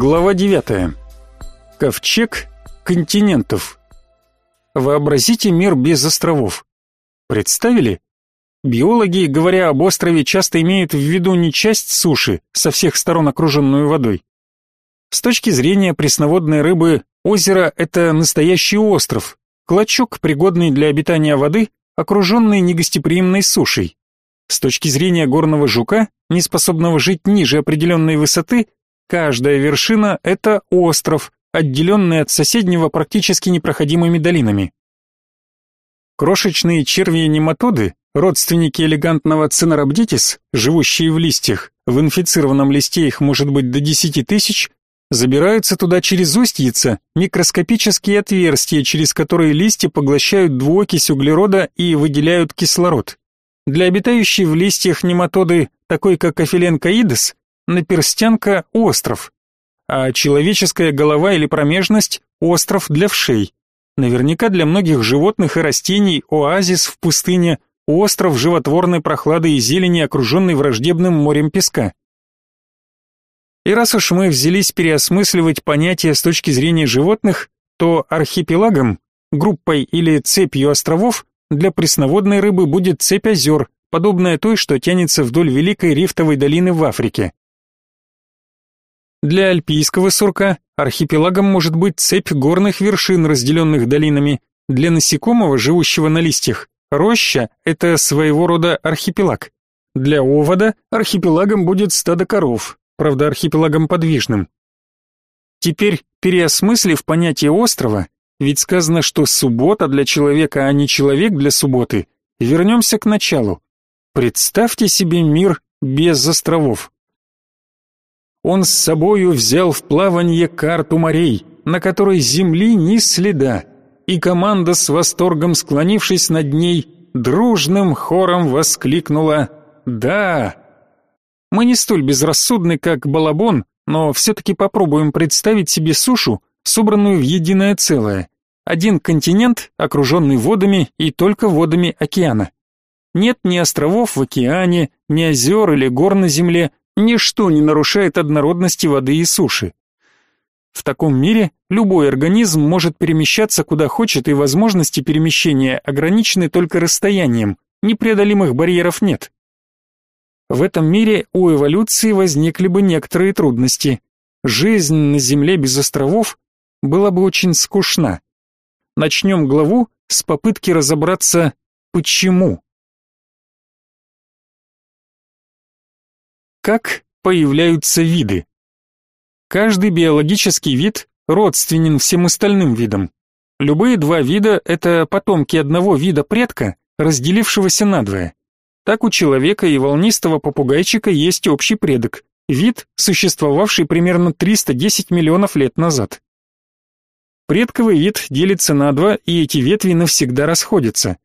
Глава 9. Ковчег континентов. Вообразите мир без островов. Представили? Биологи, говоря об острове, часто имеют в виду не часть суши, со всех сторон окруженную водой. С точки зрения пресноводной рыбы, озеро – это настоящий остров, клочок, пригодный для обитания воды, окруженный негостеприимной сушей. С точки зрения горного жука, неспособного жить ниже определенной высоты, Каждая вершина — это остров, отделенный от соседнего практически непроходимыми долинами. Крошечные черви-нематоды, родственники элегантного цинорабдитис, живущие в листьях, в инфицированном листе их может быть до 10 тысяч, забираются туда через устьица, микроскопические отверстия, через которые листья поглощают двуокись углерода и выделяют кислород. Для обитающей в листьях нематоды, такой как Афиленкаидес, наперстянка – остров, а человеческая голова или промежность – остров для вшей. Наверняка для многих животных и растений оазис в пустыне, остров животворной прохлады и зелени, окруженный враждебным морем песка. И раз уж мы взялись переосмысливать понятия с точки зрения животных, то архипелагом, группой или цепью островов для пресноводной рыбы будет цепь озер, подобная той, что тянется вдоль Великой рифтовой долины в Африке. Для альпийского сурка архипелагом может быть цепь горных вершин, разделенных долинами. Для насекомого, живущего на листьях, роща – это своего рода архипелаг. Для овода архипелагом будет стадо коров, правда архипелагом подвижным. Теперь, переосмыслив понятие острова, ведь сказано, что суббота для человека, а не человек для субботы, вернемся к началу. Представьте себе мир без островов он с собою взял в плаванье карту морей, на которой земли ни следа, и команда с восторгом склонившись над ней, дружным хором воскликнула «Да!». Мы не столь безрассудны, как Балабон, но все-таки попробуем представить себе сушу, собранную в единое целое. Один континент, окруженный водами и только водами океана. Нет ни островов в океане, ни озер или гор на земле, Ничто не нарушает однородности воды и суши. В таком мире любой организм может перемещаться куда хочет, и возможности перемещения ограничены только расстоянием, непреодолимых барьеров нет. В этом мире у эволюции возникли бы некоторые трудности. Жизнь на Земле без островов была бы очень скучна. Начнем главу с попытки разобраться «почему?». Как появляются виды? Каждый биологический вид родственен всем остальным видам. Любые два вида – это потомки одного вида предка, разделившегося надвое. Так у человека и волнистого попугайчика есть общий предок, вид, существовавший примерно 310 миллионов лет назад. Предковый вид делится на два, и эти ветви навсегда расходятся.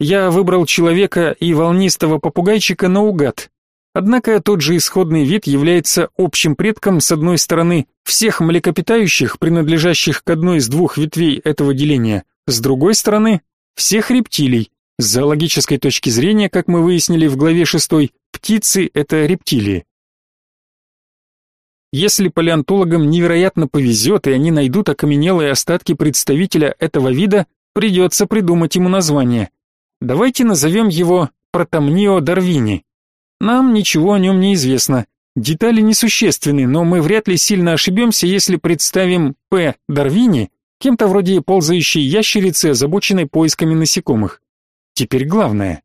Я выбрал человека и волнистого попугайчика наугад, Однако тот же исходный вид является общим предком, с одной стороны, всех млекопитающих, принадлежащих к одной из двух ветвей этого деления, с другой стороны, всех рептилий. С зоологической точки зрения, как мы выяснили в главе 6, птицы – это рептилии. Если палеонтологам невероятно повезет, и они найдут окаменелые остатки представителя этого вида, придется придумать ему название. Давайте назовем его Протомнио дарвини. Нам ничего о нем не известно. Детали несущественны, но мы вряд ли сильно ошибемся, если представим П. Дарвини кем-то вроде ползающей ящерицы, озабоченной поисками насекомых. Теперь главное.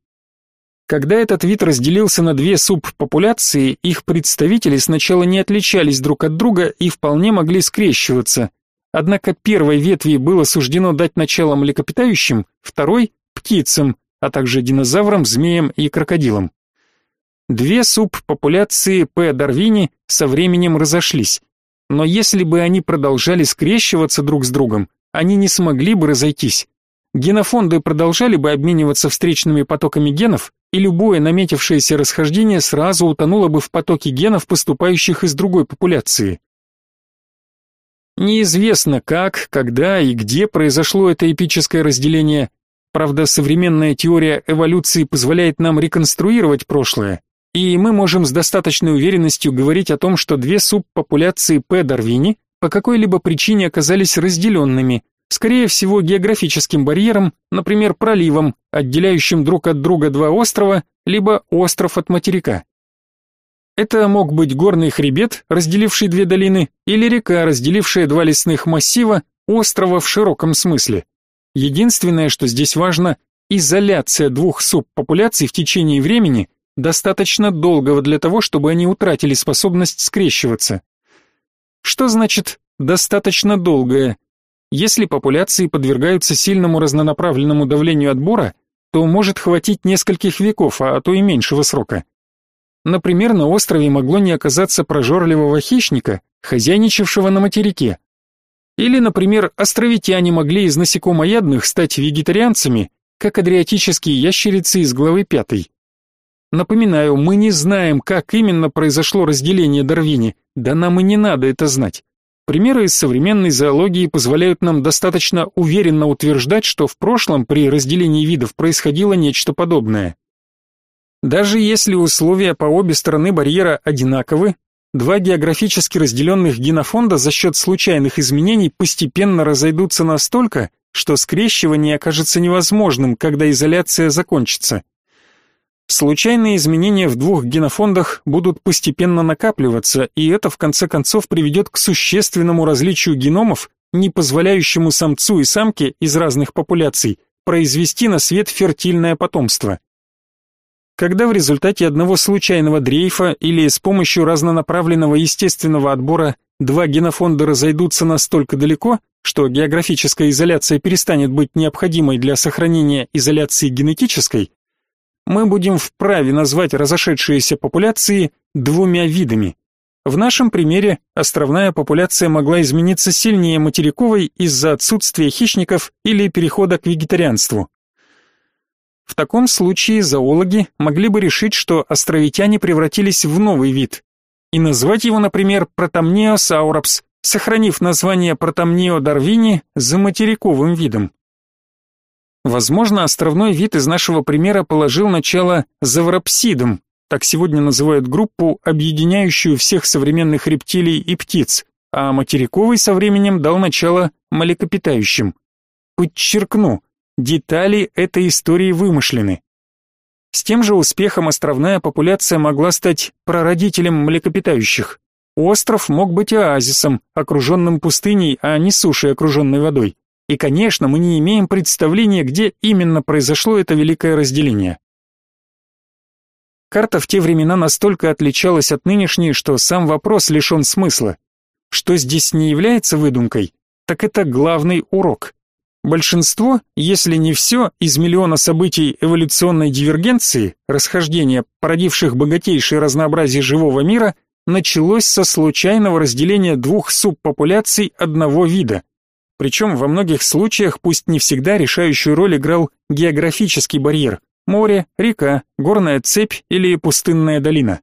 Когда этот вид разделился на две субпопуляции, их представители сначала не отличались друг от друга и вполне могли скрещиваться. Однако первой ветви было суждено дать начало млекопитающим, второй – птицам, а также динозаврам, змеям и крокодилам. Две субпопуляции П. дарвини со временем разошлись. Но если бы они продолжали скрещиваться друг с другом, они не смогли бы разойтись. Генофонды продолжали бы обмениваться встречными потоками генов, и любое наметившееся расхождение сразу утонуло бы в потоке генов, поступающих из другой популяции. Неизвестно как, когда и где произошло это эпическое разделение. Правда, современная теория эволюции позволяет нам реконструировать прошлое, и мы можем с достаточной уверенностью говорить о том, что две субпопуляции П. дарвини по какой-либо причине оказались разделенными, скорее всего географическим барьером, например, проливом, отделяющим друг от друга два острова, либо остров от материка. Это мог быть горный хребет, разделивший две долины, или река, разделившая два лесных массива, острова в широком смысле. Единственное, что здесь важно, изоляция двух субпопуляций в течение времени, достаточно долгого для того, чтобы они утратили способность скрещиваться. Что значит «достаточно долгое»? Если популяции подвергаются сильному разнонаправленному давлению отбора, то может хватить нескольких веков, а то и меньшего срока. Например, на острове могло не оказаться прожорливого хищника, хозяйничавшего на материке. Или, например, островитяне могли из насекомоядных стать вегетарианцами, как адриатические ящерицы из главы пятой. Напоминаю, мы не знаем, как именно произошло разделение Дарвини, да нам и не надо это знать. Примеры из современной зоологии позволяют нам достаточно уверенно утверждать, что в прошлом при разделении видов происходило нечто подобное. Даже если условия по обе стороны барьера одинаковы, два географически разделенных генофонда за счет случайных изменений постепенно разойдутся настолько, что скрещивание окажется невозможным, когда изоляция закончится. Случайные изменения в двух генофондах будут постепенно накапливаться, и это в конце концов приведет к существенному различию геномов, не позволяющему самцу и самке из разных популяций произвести на свет фертильное потомство. Когда в результате одного случайного дрейфа или с помощью разнонаправленного естественного отбора два генофонда разойдутся настолько далеко, что географическая изоляция перестанет быть необходимой для сохранения изоляции генетической, мы будем вправе назвать разошедшиеся популяции двумя видами. В нашем примере островная популяция могла измениться сильнее материковой из-за отсутствия хищников или перехода к вегетарианству. В таком случае зоологи могли бы решить, что островитяне превратились в новый вид и назвать его, например, Протомнеосауропс, сохранив название Протомнео дарвини за материковым видом. Возможно, островной вид из нашего примера положил начало завропсидам, так сегодня называют группу, объединяющую всех современных рептилий и птиц, а материковый со временем дал начало млекопитающим. Подчеркну, детали этой истории вымышлены. С тем же успехом островная популяция могла стать прародителем млекопитающих. Остров мог быть оазисом, окруженным пустыней, а не сушей, окруженной водой. И, конечно, мы не имеем представления, где именно произошло это великое разделение. Карта в те времена настолько отличалась от нынешней, что сам вопрос лишен смысла. Что здесь не является выдумкой, так это главный урок. Большинство, если не все, из миллиона событий эволюционной дивергенции, расхождения, породивших богатейшее разнообразие живого мира, началось со случайного разделения двух субпопуляций одного вида – причем во многих случаях, пусть не всегда, решающую роль играл географический барьер – море, река, горная цепь или пустынная долина.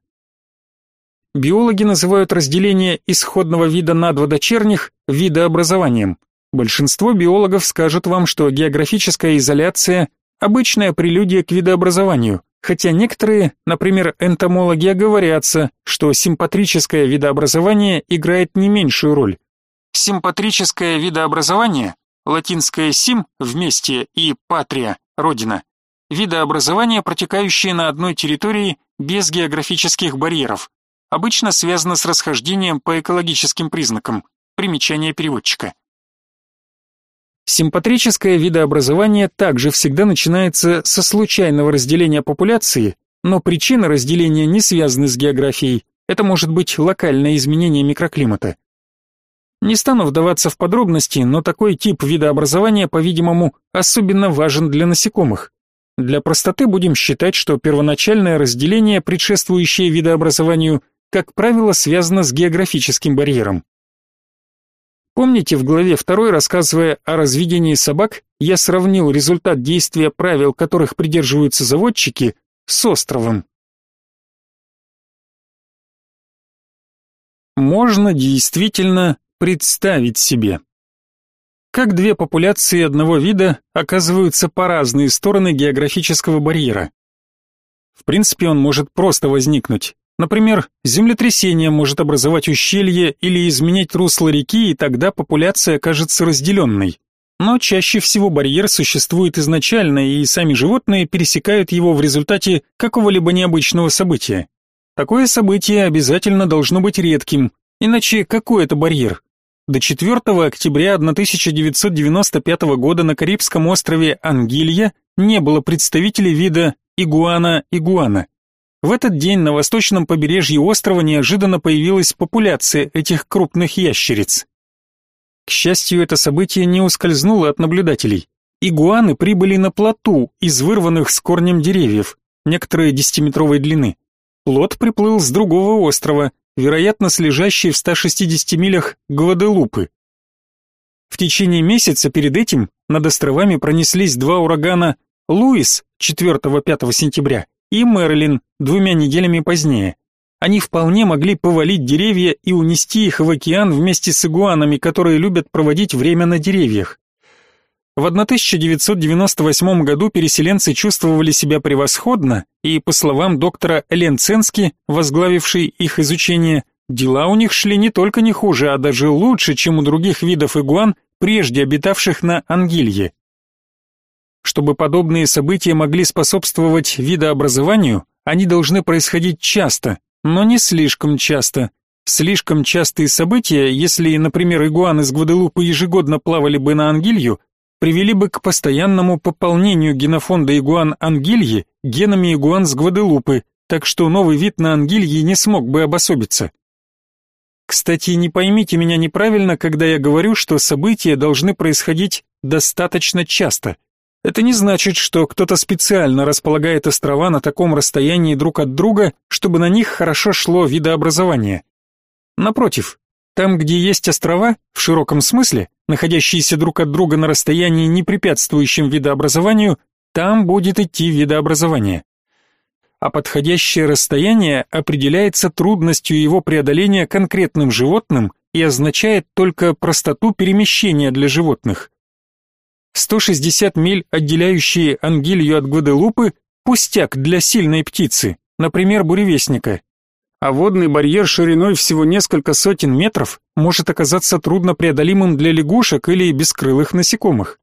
Биологи называют разделение исходного вида на два дочерних видообразованием. Большинство биологов скажут вам, что географическая изоляция – обычная прелюдия к видообразованию, хотя некоторые, например, энтомологи, оговорятся, что симпатрическое видообразование играет не меньшую роль. Симпатрическое видообразование, латинское сим вместе и патрия родина, видообразование, протекающее на одной территории без географических барьеров, обычно связано с расхождением по экологическим признакам. Примечание переводчика. Симпатрическое видообразование также всегда начинается со случайного разделения популяции, но причины разделения не связаны с географией. Это может быть локальное изменение микроклимата. Не стану вдаваться в подробности, но такой тип видообразования, по-видимому, особенно важен для насекомых. Для простоты будем считать, что первоначальное разделение, предшествующее видообразованию, как правило, связано с географическим барьером. Помните, в главе 2, рассказывая о разведении собак, я сравнил результат действия правил, которых придерживаются заводчики, с островом. Можно действительно представить себе. Как две популяции одного вида оказываются по разные стороны географического барьера. В принципе, он может просто возникнуть. Например, землетрясение может образовать ущелье или изменять русло реки, и тогда популяция окажется разделенной. Но чаще всего барьер существует изначально, и сами животные пересекают его в результате какого-либо необычного события. Такое событие обязательно должно быть редким, иначе какой это барьер? До 4 октября 1995 года на Карибском острове Ангилья не было представителей вида игуана-игуана. В этот день на восточном побережье острова неожиданно появилась популяция этих крупных ящериц. К счастью, это событие не ускользнуло от наблюдателей. Игуаны прибыли на плоту из вырванных с корнем деревьев, некоторые десятиметровой длины. Плот приплыл с другого острова, вероятно, с лежащей в 160 милях Гваделупы. В течение месяца перед этим над островами пронеслись два урагана Луис 4-5 сентября и Мэрилин двумя неделями позднее. Они вполне могли повалить деревья и унести их в океан вместе с игуанами, которые любят проводить время на деревьях. В 1998 году переселенцы чувствовали себя превосходно, и, по словам доктора Ленценски, возглавившей их изучение, дела у них шли не только не хуже, а даже лучше, чем у других видов игуан, прежде обитавших на Ангилье. Чтобы подобные события могли способствовать видообразованию, они должны происходить часто, но не слишком часто. Слишком частые события, если, например, игуаны из Гваделупы ежегодно плавали бы на Ангилью, привели бы к постоянному пополнению генофонда игуан ангильи генами игуан с Гваделупы, так что новый вид на ангильи не смог бы обособиться. Кстати, не поймите меня неправильно, когда я говорю, что события должны происходить достаточно часто. Это не значит, что кто-то специально располагает острова на таком расстоянии друг от друга, чтобы на них хорошо шло видообразование. Напротив, там, где есть острова, в широком смысле, находящиеся друг от друга на расстоянии, не препятствующем видообразованию, там будет идти видообразование. А подходящее расстояние определяется трудностью его преодоления конкретным животным и означает только простоту перемещения для животных. 160 миль, отделяющие Ангилью от Гваделупы, пустяк для сильной птицы, например, буревестника, а водный барьер шириной всего несколько сотен метров может оказаться труднопреодолимым для лягушек или бескрылых насекомых.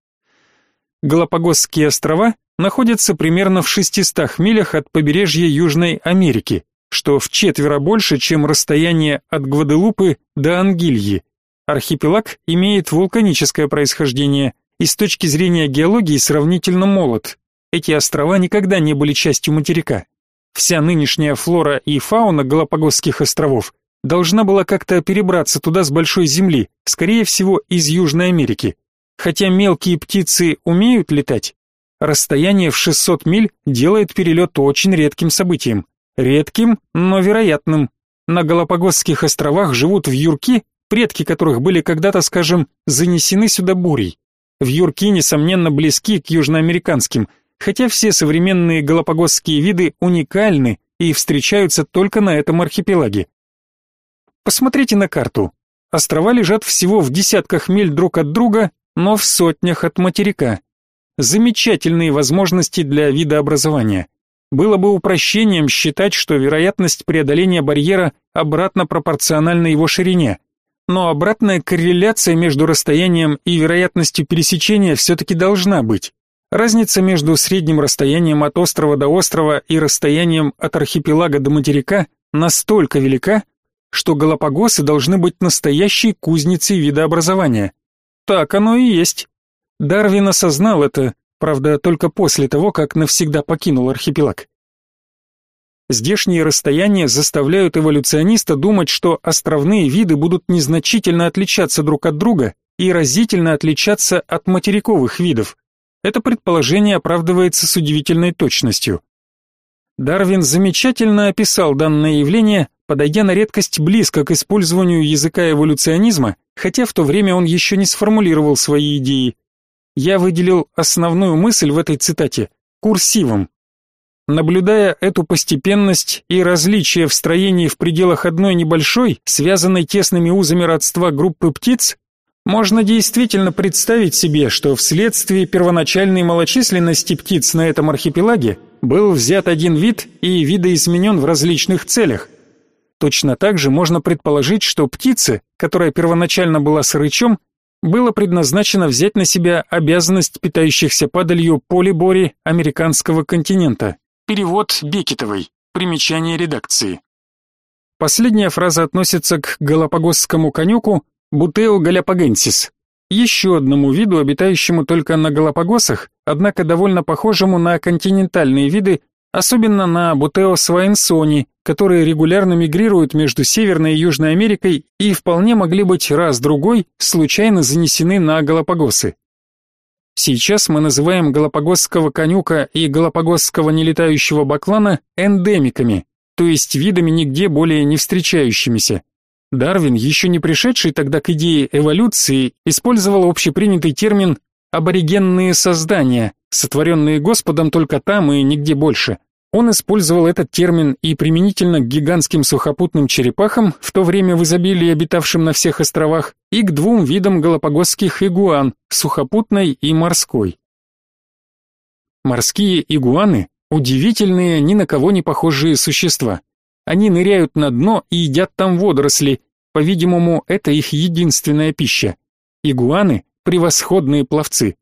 Галапагосские острова находятся примерно в 600 милях от побережья Южной Америки, что в четверо больше, чем расстояние от Гваделупы до Ангильи. Архипелаг имеет вулканическое происхождение и с точки зрения геологии сравнительно молод. Эти острова никогда не были частью материка. Вся нынешняя флора и фауна Галапагосских островов должна была как-то перебраться туда с большой земли, скорее всего, из Южной Америки. Хотя мелкие птицы умеют летать, расстояние в 600 миль делает перелет очень редким событием. Редким, но вероятным. На Галапагосских островах живут вьюрки, предки которых были когда-то, скажем, занесены сюда бурей. Вьюрки, несомненно, близки к южноамериканским – хотя все современные галапагосские виды уникальны и встречаются только на этом архипелаге. Посмотрите на карту. Острова лежат всего в десятках миль друг от друга, но в сотнях от материка. Замечательные возможности для видообразования. Было бы упрощением считать, что вероятность преодоления барьера обратно пропорциональна его ширине. Но обратная корреляция между расстоянием и вероятностью пересечения все-таки должна быть. Разница между средним расстоянием от острова до острова и расстоянием от архипелага до материка настолько велика, что Галапагосы должны быть настоящей кузницей видообразования. Так оно и есть. Дарвин осознал это, правда, только после того, как навсегда покинул архипелаг. Здешние расстояния заставляют эволюциониста думать, что островные виды будут незначительно отличаться друг от друга и разительно отличаться от материковых видов. Это предположение оправдывается с удивительной точностью. Дарвин замечательно описал данное явление, подойдя на редкость близко к использованию языка эволюционизма, хотя в то время он еще не сформулировал свои идеи. Я выделил основную мысль в этой цитате курсивом. Наблюдая эту постепенность и различия в строении в пределах одной небольшой, связанной тесными узами родства группы птиц, можно действительно представить себе, что вследствие первоначальной малочисленности птиц на этом архипелаге был взят один вид и видоизменен в различных целях. Точно так же можно предположить, что птице, которая первоначально была сырычом, было предназначено взять на себя обязанность питающихся падалью полибори американского континента. Перевод Бекетовой. Примечание редакции. Последняя фраза относится к галапагосскому конюку Бутео галапагенсис, еще одному виду, обитающему только на Галапагосах, однако довольно похожему на континентальные виды, особенно на Бутео свайнсони, которые регулярно мигрируют между Северной и Южной Америкой и вполне могли быть раз-другой случайно занесены на Галапагосы. Сейчас мы называем галапагосского конюка и галапагосского нелетающего баклана эндемиками, то есть видами нигде более не встречающимися. Дарвин, еще не пришедший тогда к идее эволюции, использовал общепринятый термин «аборигенные создания», сотворенные Господом только там и нигде больше. Он использовал этот термин и применительно к гигантским сухопутным черепахам, в то время в изобилии обитавшим на всех островах, и к двум видам галапагосских игуан, сухопутной и морской. Морские игуаны – удивительные, ни на кого не похожие существа. Они ныряют на дно и едят там водоросли. По-видимому, это их единственная пища. Игуаны – превосходные пловцы.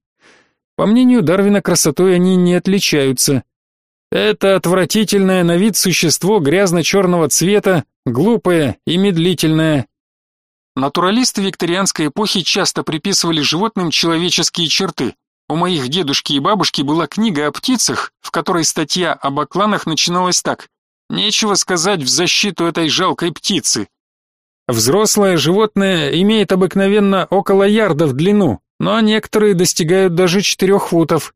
По мнению Дарвина, красотой они не отличаются. Это отвратительное на вид существо грязно-черного цвета, глупое и медлительное. Натуралисты викторианской эпохи часто приписывали животным человеческие черты. У моих дедушки и бабушки была книга о птицах, в которой статья об окланах начиналась так. Нечего сказать в защиту этой жалкой птицы. Взрослое животное имеет обыкновенно около ярда в длину, но некоторые достигают даже четырех футов.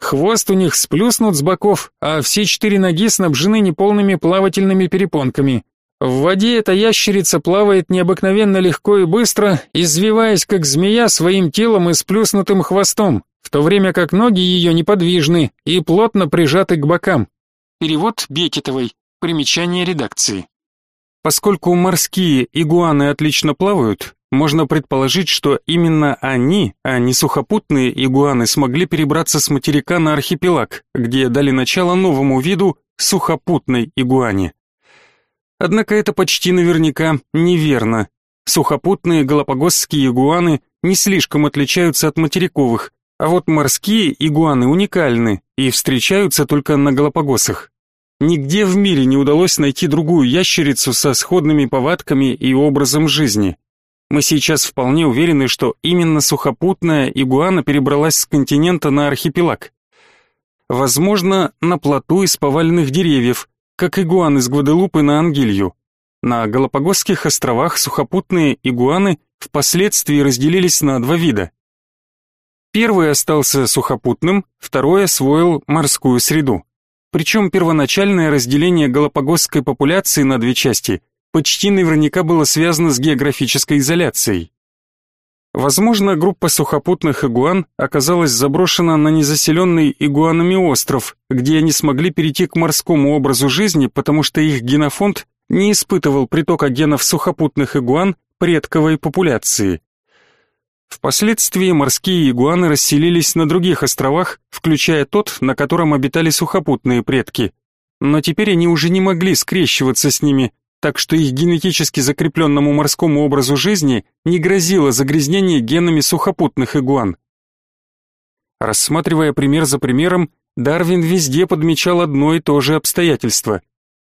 Хвост у них сплюснут с боков, а все четыре ноги снабжены неполными плавательными перепонками. В воде эта ящерица плавает необыкновенно легко и быстро, извиваясь как змея своим телом и сплюснутым хвостом, в то время как ноги ее неподвижны и плотно прижаты к бокам. Перевод Бекетовой. Примечание редакции. Поскольку морские игуаны отлично плавают, можно предположить, что именно они, а не сухопутные игуаны, смогли перебраться с материка на архипелаг, где дали начало новому виду сухопутной игуане. Однако это почти наверняка неверно. Сухопутные галапагосские игуаны не слишком отличаются от материковых, а вот морские игуаны уникальны и встречаются только на Галапагосах. Нигде в мире не удалось найти другую ящерицу со сходными повадками и образом жизни. Мы сейчас вполне уверены, что именно сухопутная игуана перебралась с континента на архипелаг. Возможно, на плоту из поваленных деревьев, как игуан из Гваделупы на Ангилью. На Галапагосских островах сухопутные игуаны впоследствии разделились на два вида. Первый остался сухопутным, второй освоил морскую среду. Причем первоначальное разделение галапагосской популяции на две части почти наверняка было связано с географической изоляцией. Возможно, группа сухопутных игуан оказалась заброшена на незаселенный игуанами остров, где они смогли перейти к морскому образу жизни, потому что их генофонд не испытывал притока генов сухопутных игуан предковой популяции. Впоследствии морские игуаны расселились на других островах, включая тот, на котором обитали сухопутные предки. Но теперь они уже не могли скрещиваться с ними, так что их генетически закрепленному морскому образу жизни не грозило загрязнение генами сухопутных игуан. Рассматривая пример за примером, Дарвин везде подмечал одно и то же обстоятельство.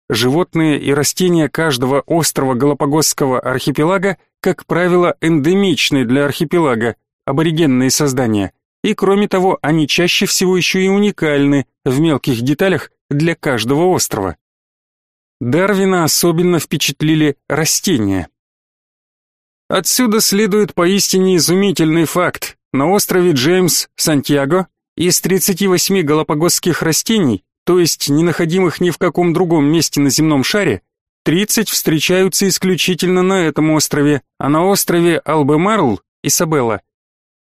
Животные и растения каждого острова Галапагосского архипелага, как правило, эндемичны для архипелага, аборигенные создания, и кроме того, они чаще всего еще и уникальны в мелких деталях для каждого острова. Дарвина особенно впечатлили растения. Отсюда следует поистине изумительный факт. На острове Джеймс, Сантьяго, из 38 галапагосских растений то есть не находимых ни в каком другом месте на земном шаре, 30 встречаются исключительно на этом острове, а на острове Албемарл, Исабелла,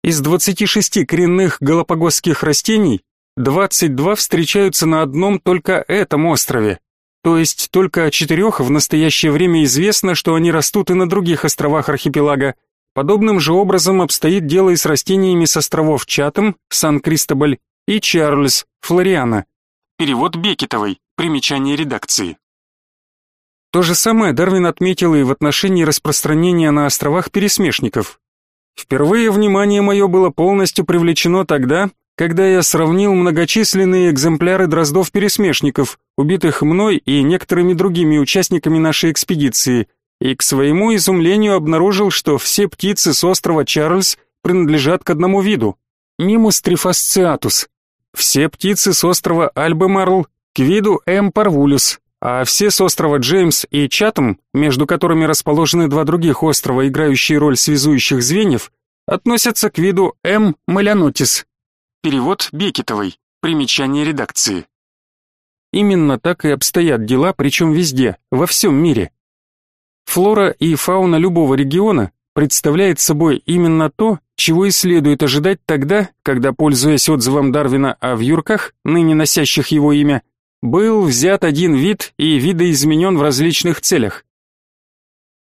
из 26 коренных галапагосских растений 22 встречаются на одном только этом острове. То есть только о четырех в настоящее время известно, что они растут и на других островах архипелага. Подобным же образом обстоит дело и с растениями с островов Чатам, Сан-Кристобаль и Чарльз, Флориана. Перевод Бекетовой. Примечание редакции. То же самое Дарвин отметил и в отношении распространения на островах пересмешников. Впервые внимание мое было полностью привлечено тогда, когда я сравнил многочисленные экземпляры дроздов-пересмешников, убитых мной и некоторыми другими участниками нашей экспедиции, и к своему изумлению обнаружил, что все птицы с острова Чарльз принадлежат к одному виду – Мимус трифасциатус. Все птицы с острова Альбемарл к виду М. парвулюс, а все с острова Джеймс и Чатам, между которыми расположены два других острова, играющие роль связующих звеньев, относятся к виду М. малянотис. Перевод Бекетовой. Примечание редакции. Именно так и обстоят дела, причем везде, во всем мире. Флора и фауна любого региона представляет собой именно то, чего и следует ожидать тогда, когда, пользуясь отзывом Дарвина о вьюрках, ныне носящих его имя, был взят один вид и видоизменен в различных целях.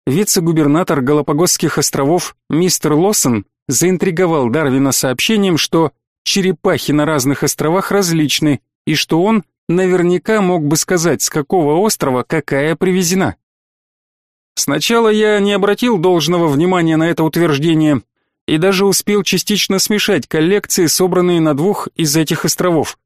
Вице-губернатор Галапагосских островов мистер Лоссон заинтриговал Дарвина сообщением, что черепахи на разных островах различны и что он наверняка мог бы сказать, с какого острова какая привезена. Сначала я не обратил должного внимания на это утверждение и даже успел частично смешать коллекции, собранные на двух из этих островов.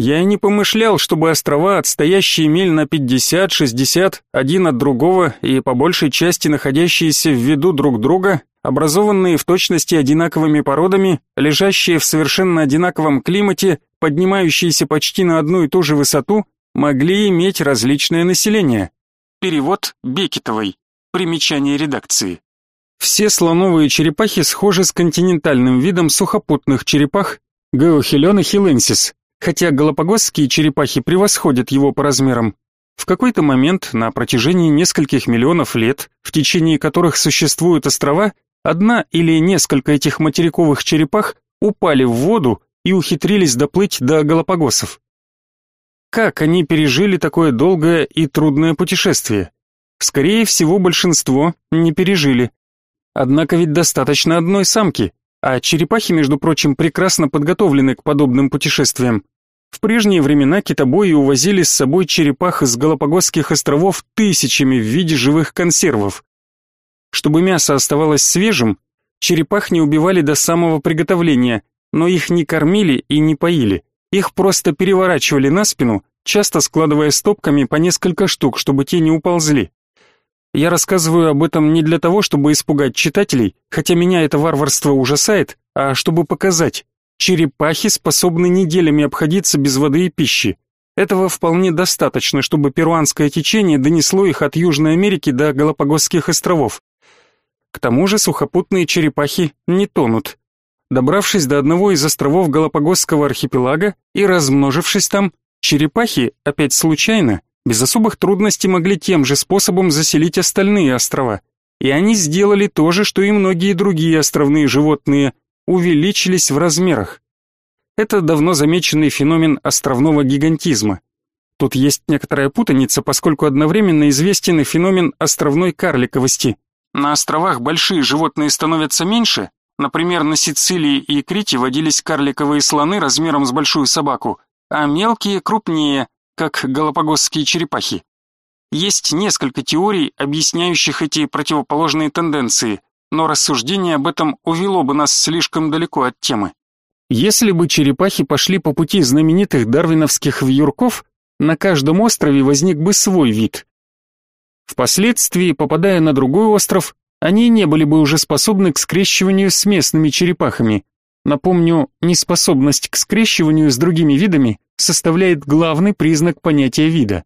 Я и не помышлял, чтобы острова, отстоящие миль на 50-60 один от другого и по большей части находящиеся в виду друг друга, образованные в точности одинаковыми породами, лежащие в совершенно одинаковом климате, поднимающиеся почти на одну и ту же высоту, могли иметь различное население. Перевод Бекетовой. Примечание редакции. Все слоновые черепахи схожи с континентальным видом сухопутных черепах Геохилена хиленсис, хотя галапагосские черепахи превосходят его по размерам. В какой-то момент на протяжении нескольких миллионов лет, в течение которых существуют острова, одна или несколько этих материковых черепах упали в воду и ухитрились доплыть до Галапагосов. Как они пережили такое долгое и трудное путешествие? Скорее всего, большинство не пережили. Однако ведь достаточно одной самки, а черепахи, между прочим, прекрасно подготовлены к подобным путешествиям. В прежние времена китобои увозили с собой черепах из Галапагосских островов тысячами в виде живых консервов. Чтобы мясо оставалось свежим, черепах не убивали до самого приготовления, но их не кормили и не поили. Их просто переворачивали на спину, часто складывая стопками по несколько штук, чтобы те не уползли. Я рассказываю об этом не для того, чтобы испугать читателей, хотя меня это варварство ужасает, а чтобы показать, черепахи способны неделями обходиться без воды и пищи. Этого вполне достаточно, чтобы перуанское течение донесло их от Южной Америки до Галапагосских островов. К тому же сухопутные черепахи не тонут. Добравшись до одного из островов Галапагосского архипелага и размножившись там, черепахи, опять случайно, без особых трудностей могли тем же способом заселить остальные острова. И они сделали то же, что и многие другие островные животные, увеличились в размерах. Это давно замеченный феномен островного гигантизма. Тут есть некоторая путаница, поскольку одновременно известен и феномен островной карликовости. На островах большие животные становятся меньше, например, на Сицилии и Крите водились карликовые слоны размером с большую собаку, а мелкие крупнее, как галапагосские черепахи. Есть несколько теорий, объясняющих эти противоположные тенденции, но рассуждение об этом увело бы нас слишком далеко от темы. Если бы черепахи пошли по пути знаменитых дарвиновских вьюрков, на каждом острове возник бы свой вид. Впоследствии, попадая на другой остров, они не были бы уже способны к скрещиванию с местными черепахами. Напомню, неспособность к скрещиванию с другими видами составляет главный признак понятия вида.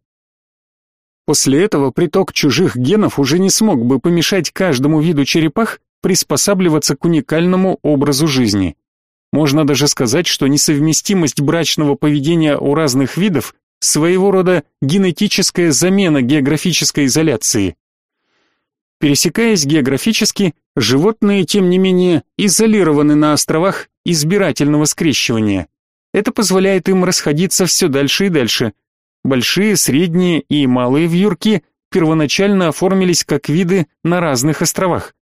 После этого приток чужих генов уже не смог бы помешать каждому виду черепах приспосабливаться к уникальному образу жизни. Можно даже сказать, что несовместимость брачного поведения у разных видов своего рода генетическая замена географической изоляции. Пересекаясь географически, животные, тем не менее, изолированы на островах избирательного скрещивания. Это позволяет им расходиться все дальше и дальше. Большие, средние и малые вьюрки первоначально оформились как виды на разных островах.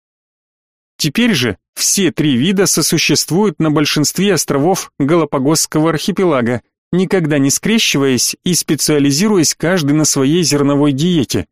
Теперь же все три вида сосуществуют на большинстве островов Галапагосского архипелага, никогда не скрещиваясь и специализируясь каждый на своей зерновой диете.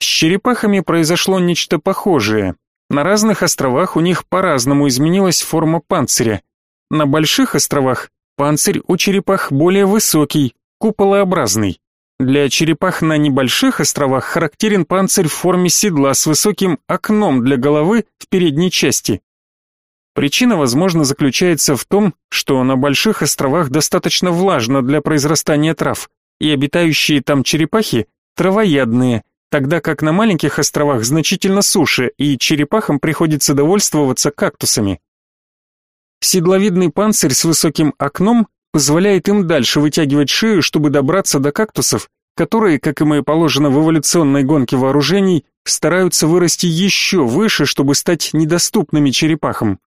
С черепахами произошло нечто похожее. На разных островах у них по-разному изменилась форма панциря. На больших островах панцирь у черепах более высокий, куполообразный. Для черепах на небольших островах характерен панцирь в форме седла с высоким окном для головы в передней части. Причина, возможно, заключается в том, что на больших островах достаточно влажно для произрастания трав, и обитающие там черепахи травоядные, тогда как на маленьких островах значительно суше, и черепахам приходится довольствоваться кактусами. Седловидный панцирь с высоким окном позволяет им дальше вытягивать шею, чтобы добраться до кактусов, которые, как им и положено в эволюционной гонке вооружений, стараются вырасти еще выше, чтобы стать недоступными черепахам.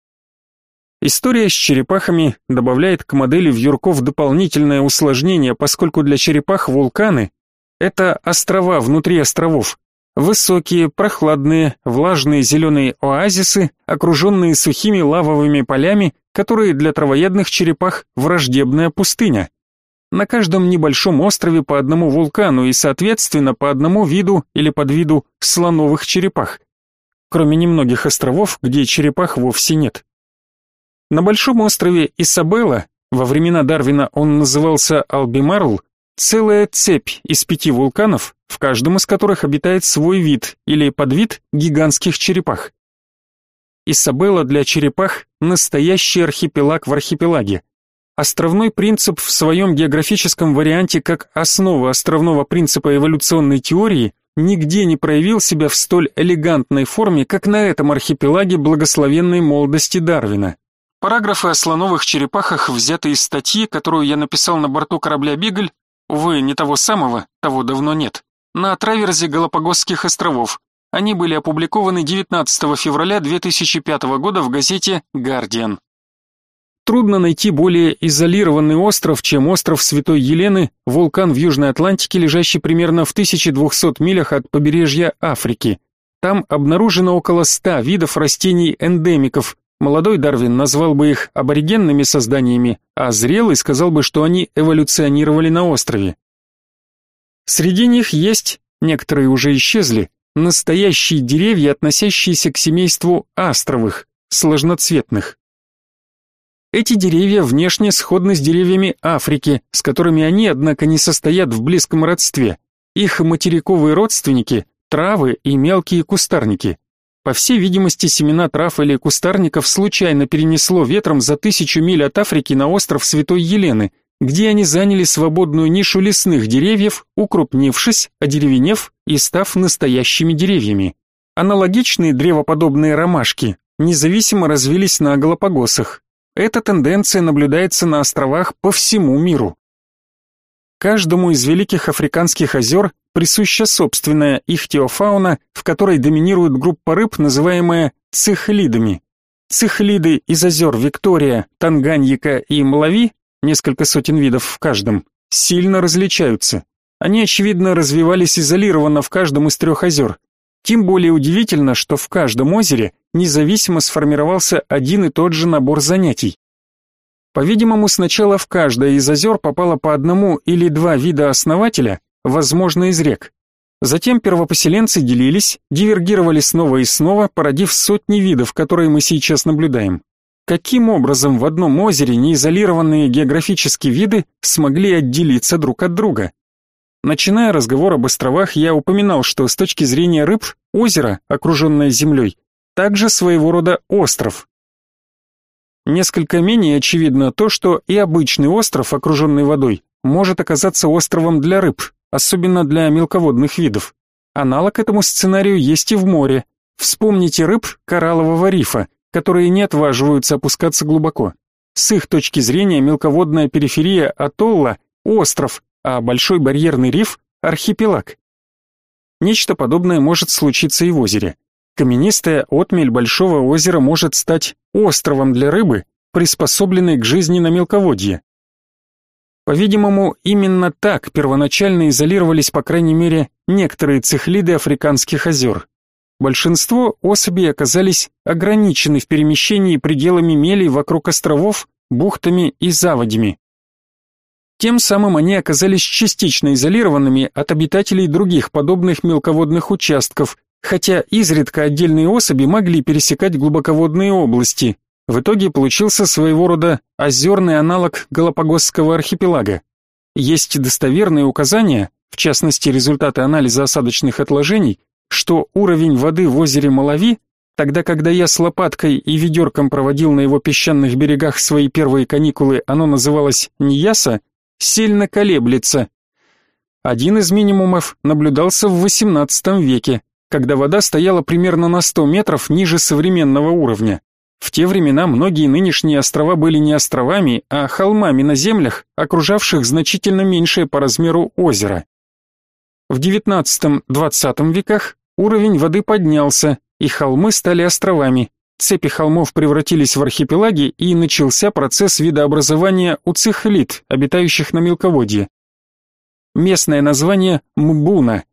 История с черепахами добавляет к модели вьюрков дополнительное усложнение, поскольку для черепах вулканы – это острова внутри островов, Высокие, прохладные, влажные зеленые оазисы, окруженные сухими лавовыми полями, которые для травоядных черепах враждебная пустыня. На каждом небольшом острове по одному вулкану и, соответственно, по одному виду или подвиду слоновых черепах. Кроме немногих островов, где черепах вовсе нет. На большом острове Исабелла, во времена Дарвина он назывался Албимарл, целая цепь из пяти вулканов, в каждом из которых обитает свой вид или подвид гигантских черепах. Исабелла для черепах – настоящий архипелаг в архипелаге. Островной принцип в своем географическом варианте как основа островного принципа эволюционной теории нигде не проявил себя в столь элегантной форме, как на этом архипелаге благословенной молодости Дарвина. Параграфы о слоновых черепахах взяты из статьи, которую я написал на борту корабля «Бигль», увы, не того самого, того давно нет на траверзе Галапагосских островов. Они были опубликованы 19 февраля 2005 года в газете «Гардиан». Трудно найти более изолированный остров, чем остров Святой Елены, вулкан в Южной Атлантике, лежащий примерно в 1200 милях от побережья Африки. Там обнаружено около 100 видов растений-эндемиков. Молодой Дарвин назвал бы их аборигенными созданиями, а зрелый сказал бы, что они эволюционировали на острове. Среди них есть, некоторые уже исчезли, настоящие деревья, относящиеся к семейству астровых, сложноцветных. Эти деревья внешне сходны с деревьями Африки, с которыми они, однако, не состоят в близком родстве. Их материковые родственники – травы и мелкие кустарники. По всей видимости, семена трав или кустарников случайно перенесло ветром за тысячу миль от Африки на остров Святой Елены – где они заняли свободную нишу лесных деревьев, укрупнившись, одеревенев и став настоящими деревьями. Аналогичные древоподобные ромашки независимо развились на Галапагосах. Эта тенденция наблюдается на островах по всему миру. Каждому из великих африканских озер присуща собственная ихтиофауна, в которой доминирует группа рыб, называемая цихлидами. Цихлиды из озер Виктория, Танганьика и Млави несколько сотен видов в каждом, сильно различаются. Они, очевидно, развивались изолированно в каждом из трех озер. Тем более удивительно, что в каждом озере независимо сформировался один и тот же набор занятий. По-видимому, сначала в каждое из озер попало по одному или два вида основателя, возможно, из рек. Затем первопоселенцы делились, дивергировали снова и снова, породив сотни видов, которые мы сейчас наблюдаем. Каким образом в одном озере неизолированные географические виды смогли отделиться друг от друга? Начиная разговор об островах, я упоминал, что с точки зрения рыб, озеро, окруженное землей, также своего рода остров. Несколько менее очевидно то, что и обычный остров, окруженный водой, может оказаться островом для рыб, особенно для мелководных видов. Аналог этому сценарию есть и в море. Вспомните рыб кораллового рифа, которые не отваживаются опускаться глубоко. С их точки зрения мелководная периферия атолла – остров, а большой барьерный риф – архипелаг. Нечто подобное может случиться и в озере. Каменистая отмель большого озера может стать островом для рыбы, приспособленной к жизни на мелководье. По-видимому, именно так первоначально изолировались, по крайней мере, некоторые цихлиды африканских озер. Большинство особей оказались ограничены в перемещении пределами мелей вокруг островов, бухтами и заводями. Тем самым они оказались частично изолированными от обитателей других подобных мелководных участков, хотя изредка отдельные особи могли пересекать глубоководные области. В итоге получился своего рода озерный аналог Галапагосского архипелага. Есть достоверные указания, в частности результаты анализа осадочных отложений, что уровень воды в озере Малави, тогда когда я с лопаткой и ведерком проводил на его песчаных берегах свои первые каникулы, оно называлось Ньяса, сильно колеблется. Один из минимумов наблюдался в XVIII веке, когда вода стояла примерно на 100 метров ниже современного уровня. В те времена многие нынешние острова были не островами, а холмами на землях, окружавших значительно меньшее по размеру озеро. В XIX-XX веках уровень воды поднялся, и холмы стали островами. Цепи холмов превратились в архипелаги, и начался процесс видообразования уцихлит, обитающих на мелководье. Местное название Мбуна.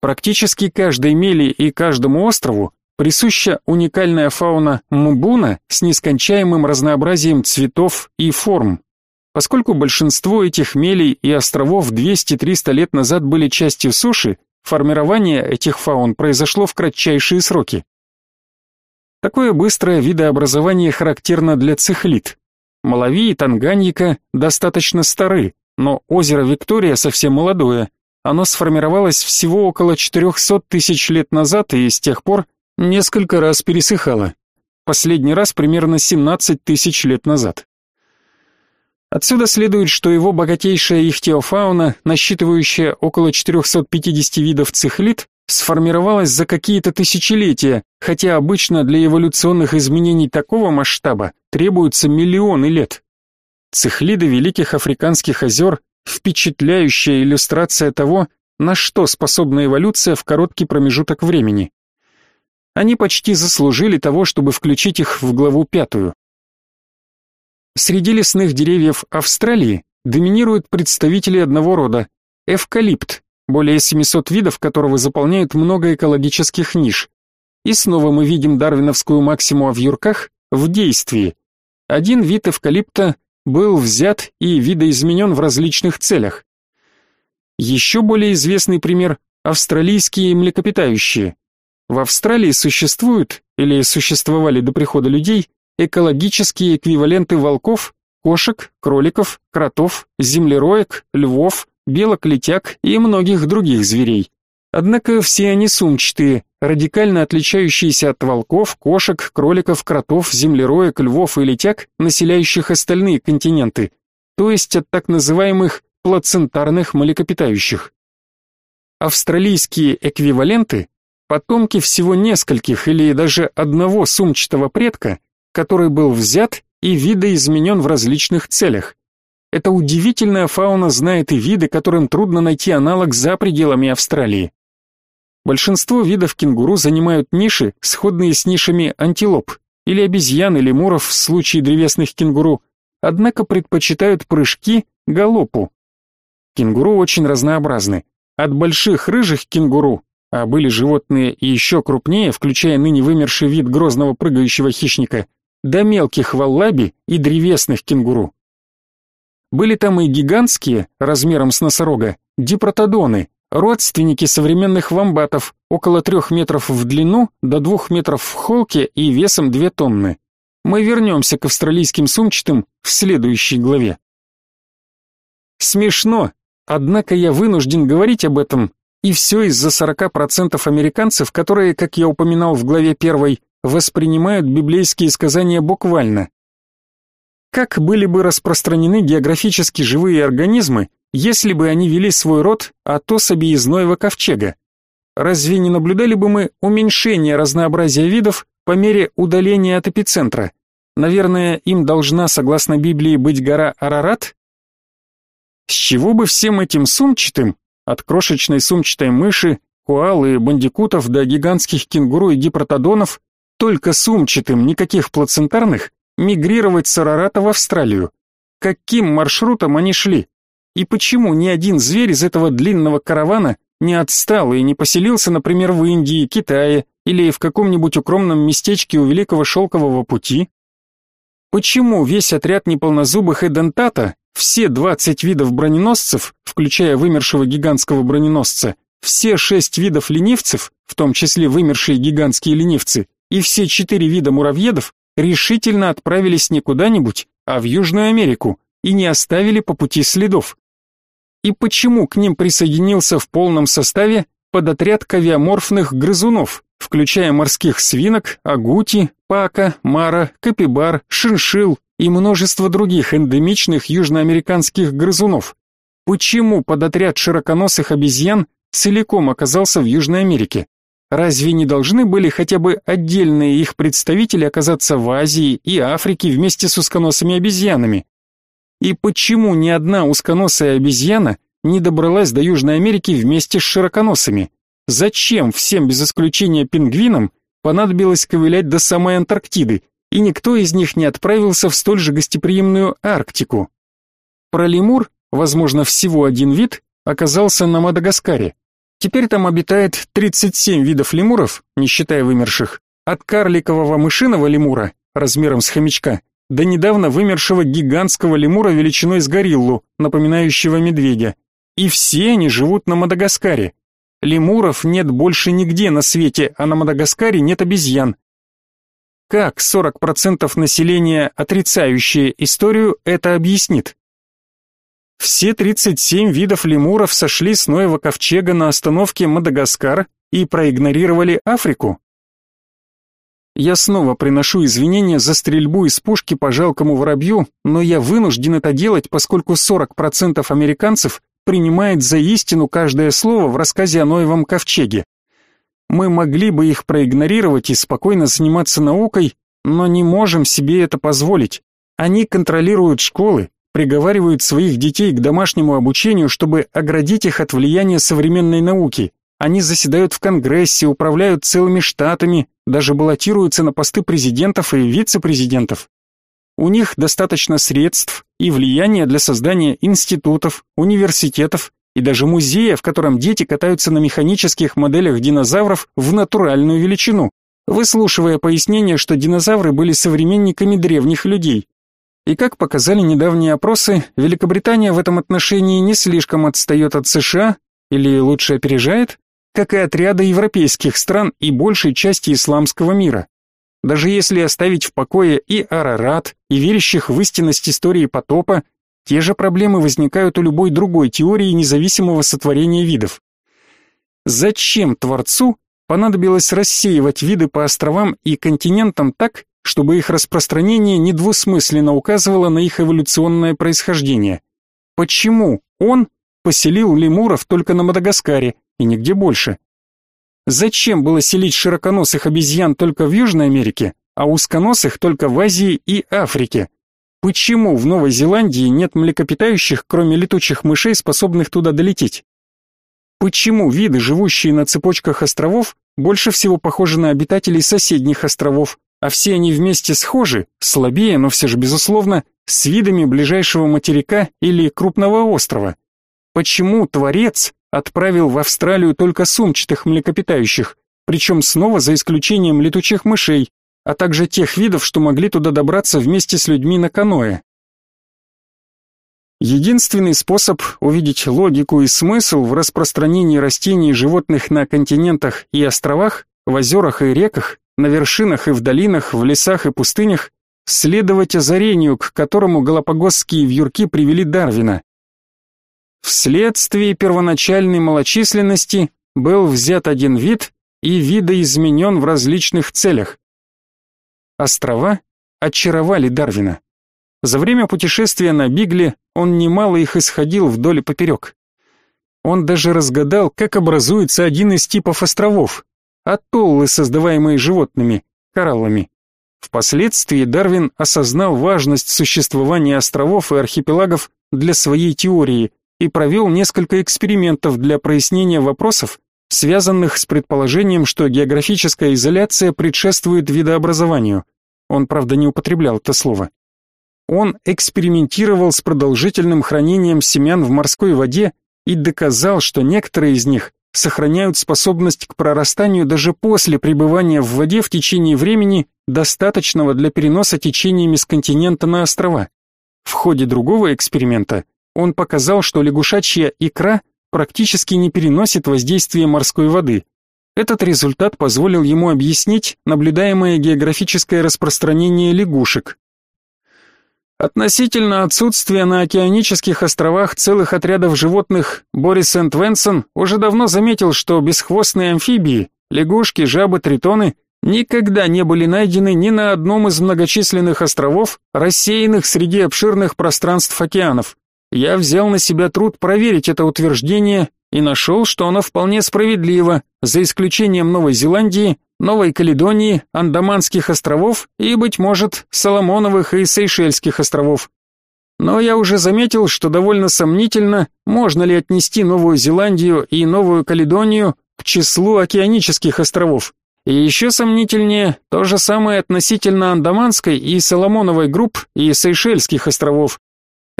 Практически каждой мели и каждому острову присуща уникальная фауна Мбуна с нескончаемым разнообразием цветов и форм. Поскольку большинство этих мелей и островов 200-300 лет назад были частью суши, формирование этих фаун произошло в кратчайшие сроки. Такое быстрое видообразование характерно для цихлит. Малави и Танганьика достаточно стары, но озеро Виктория совсем молодое. Оно сформировалось всего около 400 тысяч лет назад и с тех пор несколько раз пересыхала. Последний раз примерно 17 тысяч лет назад. Отсюда следует, что его богатейшая ихтиофауна, насчитывающая около 450 видов цихлит, сформировалась за какие-то тысячелетия, хотя обычно для эволюционных изменений такого масштаба требуются миллионы лет. Цихлиды великих африканских озер – впечатляющая иллюстрация того, на что способна эволюция в короткий промежуток времени. Они почти заслужили того, чтобы включить их в главу пятую. Среди лесных деревьев Австралии доминируют представители одного рода – эвкалипт, более 700 видов которого заполняют много экологических ниш. И снова мы видим дарвиновскую максиму о вьюрках в действии. Один вид эвкалипта был взят и видоизменен в различных целях. Еще более известный пример – австралийские млекопитающие. В Австралии существуют, или существовали до прихода людей, экологические эквиваленты волков, кошек, кроликов, кротов, землероек, львов, белок-летяг и многих других зверей. Однако все они сумчатые, радикально отличающиеся от волков, кошек, кроликов, кротов, землероек, львов и летяг, населяющих остальные континенты, то есть от так называемых плацентарных млекопитающих. Австралийские эквиваленты потомки всего нескольких или даже одного сумчатого предка, который был взят и видоизменен в различных целях. Эта удивительная фауна знает и виды, которым трудно найти аналог за пределами Австралии. Большинство видов кенгуру занимают ниши, сходные с нишами антилоп или обезьян или муров в случае древесных кенгуру, однако предпочитают прыжки галопу. Кенгуру очень разнообразны. От больших рыжих кенгуру а были животные и еще крупнее, включая ныне вымерший вид грозного прыгающего хищника, до мелких валлаби и древесных кенгуру. Были там и гигантские, размером с носорога, дипротодоны, родственники современных вамбатов, около трех метров в длину, до двух метров в холке и весом две тонны. Мы вернемся к австралийским сумчатым в следующей главе. Смешно, однако я вынужден говорить об этом, и все из-за 40% американцев, которые, как я упоминал в главе первой, воспринимают библейские сказания буквально. Как были бы распространены географически живые организмы, если бы они вели свой род от особи из Ноева ковчега? Разве не наблюдали бы мы уменьшение разнообразия видов по мере удаления от эпицентра? Наверное, им должна, согласно Библии, быть гора Арарат? С чего бы всем этим сумчатым от крошечной сумчатой мыши, коалы и бандикутов до гигантских кенгуру и гипротодонов, только сумчатым, никаких плацентарных, мигрировать с Арарата в Австралию. Каким маршрутом они шли? И почему ни один зверь из этого длинного каравана не отстал и не поселился, например, в Индии, Китае или в каком-нибудь укромном местечке у Великого Шелкового пути? Почему весь отряд неполнозубых эдентата все 20 видов броненосцев, включая вымершего гигантского броненосца, все шесть видов ленивцев, в том числе вымершие гигантские ленивцы, и все четыре вида муравьедов решительно отправились не куда-нибудь, а в Южную Америку и не оставили по пути следов. И почему к ним присоединился в полном составе подотряд кавиоморфных грызунов, включая морских свинок, агути, пака, мара, капибар, шиншил и множество других эндемичных южноамериканских грызунов? Почему подотряд широконосых обезьян целиком оказался в Южной Америке? Разве не должны были хотя бы отдельные их представители оказаться в Азии и Африке вместе с узконосыми обезьянами? И почему ни одна узконосая обезьяна не добралась до Южной Америки вместе с широконосыми? Зачем всем без исключения пингвинам понадобилось ковылять до самой Антарктиды, и никто из них не отправился в столь же гостеприимную Арктику? Про лемур, возможно, всего один вид, оказался на Мадагаскаре. Теперь там обитает 37 видов лемуров, не считая вымерших, от карликового мышиного лемура размером с хомячка до недавно вымершего гигантского лемура величиной с гориллу, напоминающего медведя. И все они живут на Мадагаскаре. Лемуров нет больше нигде на свете, а на Мадагаскаре нет обезьян. Как 40% населения, отрицающее историю, это объяснит? Все 37 видов лемуров сошли с Ноева ковчега на остановке Мадагаскар и проигнорировали Африку. Я снова приношу извинения за стрельбу из пушки по жалкому воробью, но я вынужден это делать, поскольку 40% американцев принимает за истину каждое слово в рассказе о Ноевом ковчеге. Мы могли бы их проигнорировать и спокойно заниматься наукой, но не можем себе это позволить. Они контролируют школы, приговаривают своих детей к домашнему обучению, чтобы оградить их от влияния современной науки. Они заседают в Конгрессе, управляют целыми штатами, даже баллотируются на посты президентов и вице-президентов. У них достаточно средств и влияния для создания институтов, университетов и даже музея, в котором дети катаются на механических моделях динозавров в натуральную величину, выслушивая пояснение, что динозавры были современниками древних людей. И как показали недавние опросы, Великобритания в этом отношении не слишком отстает от США, или лучше опережает, как и отряды европейских стран и большей части исламского мира. Даже если оставить в покое и Арарат, и верящих в истинность истории потопа, те же проблемы возникают у любой другой теории независимого сотворения видов. Зачем Творцу понадобилось рассеивать виды по островам и континентам так, чтобы их распространение недвусмысленно указывало на их эволюционное происхождение? Почему он поселил лемуров только на Мадагаскаре и нигде больше? Зачем было селить широконосых обезьян только в Южной Америке, а узконосых только в Азии и Африке? Почему в Новой Зеландии нет млекопитающих, кроме летучих мышей, способных туда долететь? Почему виды, живущие на цепочках островов, больше всего похожи на обитателей соседних островов, а все они вместе схожи, слабее, но все же безусловно, с видами ближайшего материка или крупного острова? Почему Творец отправил в Австралию только сумчатых млекопитающих, причем снова за исключением летучих мышей, а также тех видов, что могли туда добраться вместе с людьми на каноэ. Единственный способ увидеть логику и смысл в распространении растений и животных на континентах и островах, в озерах и реках, на вершинах и в долинах, в лесах и пустынях, следовать озарению, к которому галапагосские вьюрки привели Дарвина. Вследствие первоначальной малочисленности был взят один вид и видоизменен в различных целях. Острова очаровали Дарвина. За время путешествия на Бигле он немало их исходил вдоль и поперек. Он даже разгадал, как образуется один из типов островов – атоллы, создаваемые животными, кораллами. Впоследствии Дарвин осознал важность существования островов и архипелагов для своей теории, и провел несколько экспериментов для прояснения вопросов, связанных с предположением, что географическая изоляция предшествует видообразованию. Он, правда, не употреблял это слово. Он экспериментировал с продолжительным хранением семян в морской воде и доказал, что некоторые из них сохраняют способность к прорастанию даже после пребывания в воде в течение времени, достаточного для переноса течениями с континента на острова. В ходе другого эксперимента он показал, что лягушачья икра практически не переносит воздействие морской воды. Этот результат позволил ему объяснить наблюдаемое географическое распространение лягушек. Относительно отсутствия на океанических островах целых отрядов животных Борис Сент-Венсон уже давно заметил, что бесхвостные амфибии, лягушки, жабы, тритоны никогда не были найдены ни на одном из многочисленных островов, рассеянных среди обширных пространств океанов. Я взял на себя труд проверить это утверждение и нашел, что оно вполне справедливо, за исключением Новой Зеландии, Новой Каледонии, Андаманских островов и, быть может, Соломоновых и Сейшельских островов. Но я уже заметил, что довольно сомнительно, можно ли отнести Новую Зеландию и Новую Каледонию к числу океанических островов. И еще сомнительнее то же самое относительно Андаманской и Соломоновой групп и Сейшельских островов.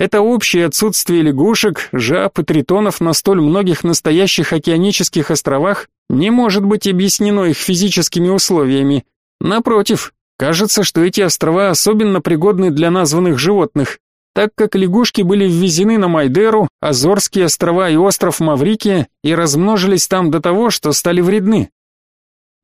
Это общее отсутствие лягушек, жаб и тритонов на столь многих настоящих океанических островах не может быть объяснено их физическими условиями. Напротив, кажется, что эти острова особенно пригодны для названных животных, так как лягушки были ввезены на Майдеру, Азорские острова и остров Маврикия и размножились там до того, что стали вредны.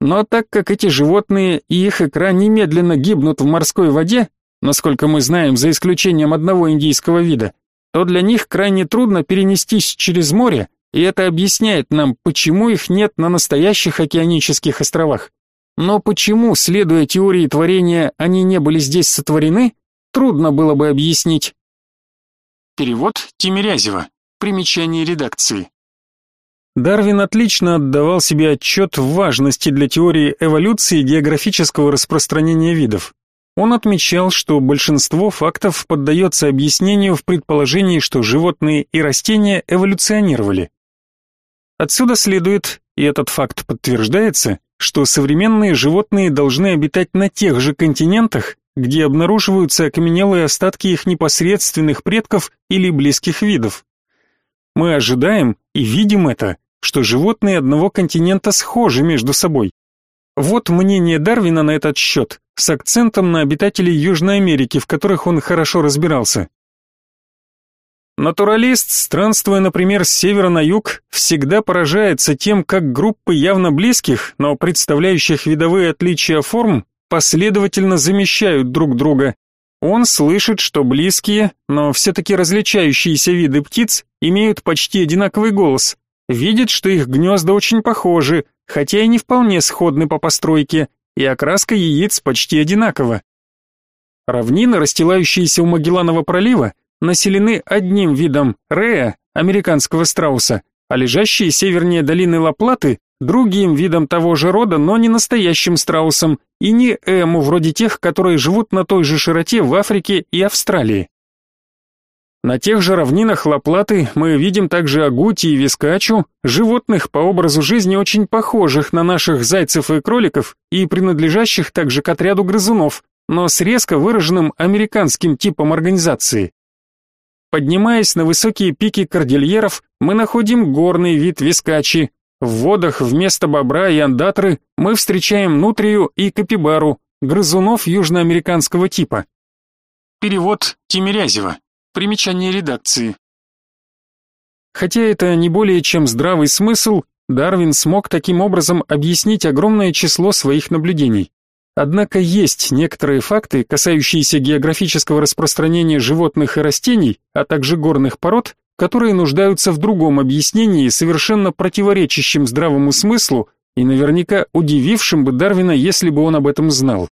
Но так как эти животные и их икра немедленно гибнут в морской воде, насколько мы знаем, за исключением одного индийского вида, то для них крайне трудно перенестись через море, и это объясняет нам, почему их нет на настоящих океанических островах. Но почему, следуя теории творения, они не были здесь сотворены, трудно было бы объяснить. Перевод Тимирязева. Примечание редакции. Дарвин отлично отдавал себе отчет в важности для теории эволюции географического распространения видов. Он отмечал, что большинство фактов поддается объяснению в предположении, что животные и растения эволюционировали. Отсюда следует, и этот факт подтверждается, что современные животные должны обитать на тех же континентах, где обнаруживаются окаменелые остатки их непосредственных предков или близких видов. Мы ожидаем и видим это, что животные одного континента схожи между собой, вот мнение Дарвина на этот счет, с акцентом на обитателей Южной Америки, в которых он хорошо разбирался. Натуралист, странствуя, например, с севера на юг, всегда поражается тем, как группы явно близких, но представляющих видовые отличия форм, последовательно замещают друг друга. Он слышит, что близкие, но все-таки различающиеся виды птиц имеют почти одинаковый голос, видит, что их гнезда очень похожи, хотя и не вполне сходны по постройке, и окраска яиц почти одинакова. Равнины, расстилающиеся у Магелланова пролива, населены одним видом рея, американского страуса, а лежащие севернее долины Лаплаты другим видом того же рода, но не настоящим страусом, и не эму, вроде тех, которые живут на той же широте в Африке и Австралии. На тех же равнинах Лаплаты мы видим также агути и вискачу, животных по образу жизни очень похожих на наших зайцев и кроликов и принадлежащих также к отряду грызунов, но с резко выраженным американским типом организации. Поднимаясь на высокие пики кордильеров, мы находим горный вид вискачи. В водах вместо бобра и андатры мы встречаем нутрию и капибару, грызунов южноамериканского типа. Перевод Тимирязева. Примечание редакции. Хотя это не более чем здравый смысл, Дарвин смог таким образом объяснить огромное число своих наблюдений. Однако есть некоторые факты, касающиеся географического распространения животных и растений, а также горных пород, которые нуждаются в другом объяснении, совершенно противоречащем здравому смыслу и наверняка удивившим бы Дарвина, если бы он об этом знал.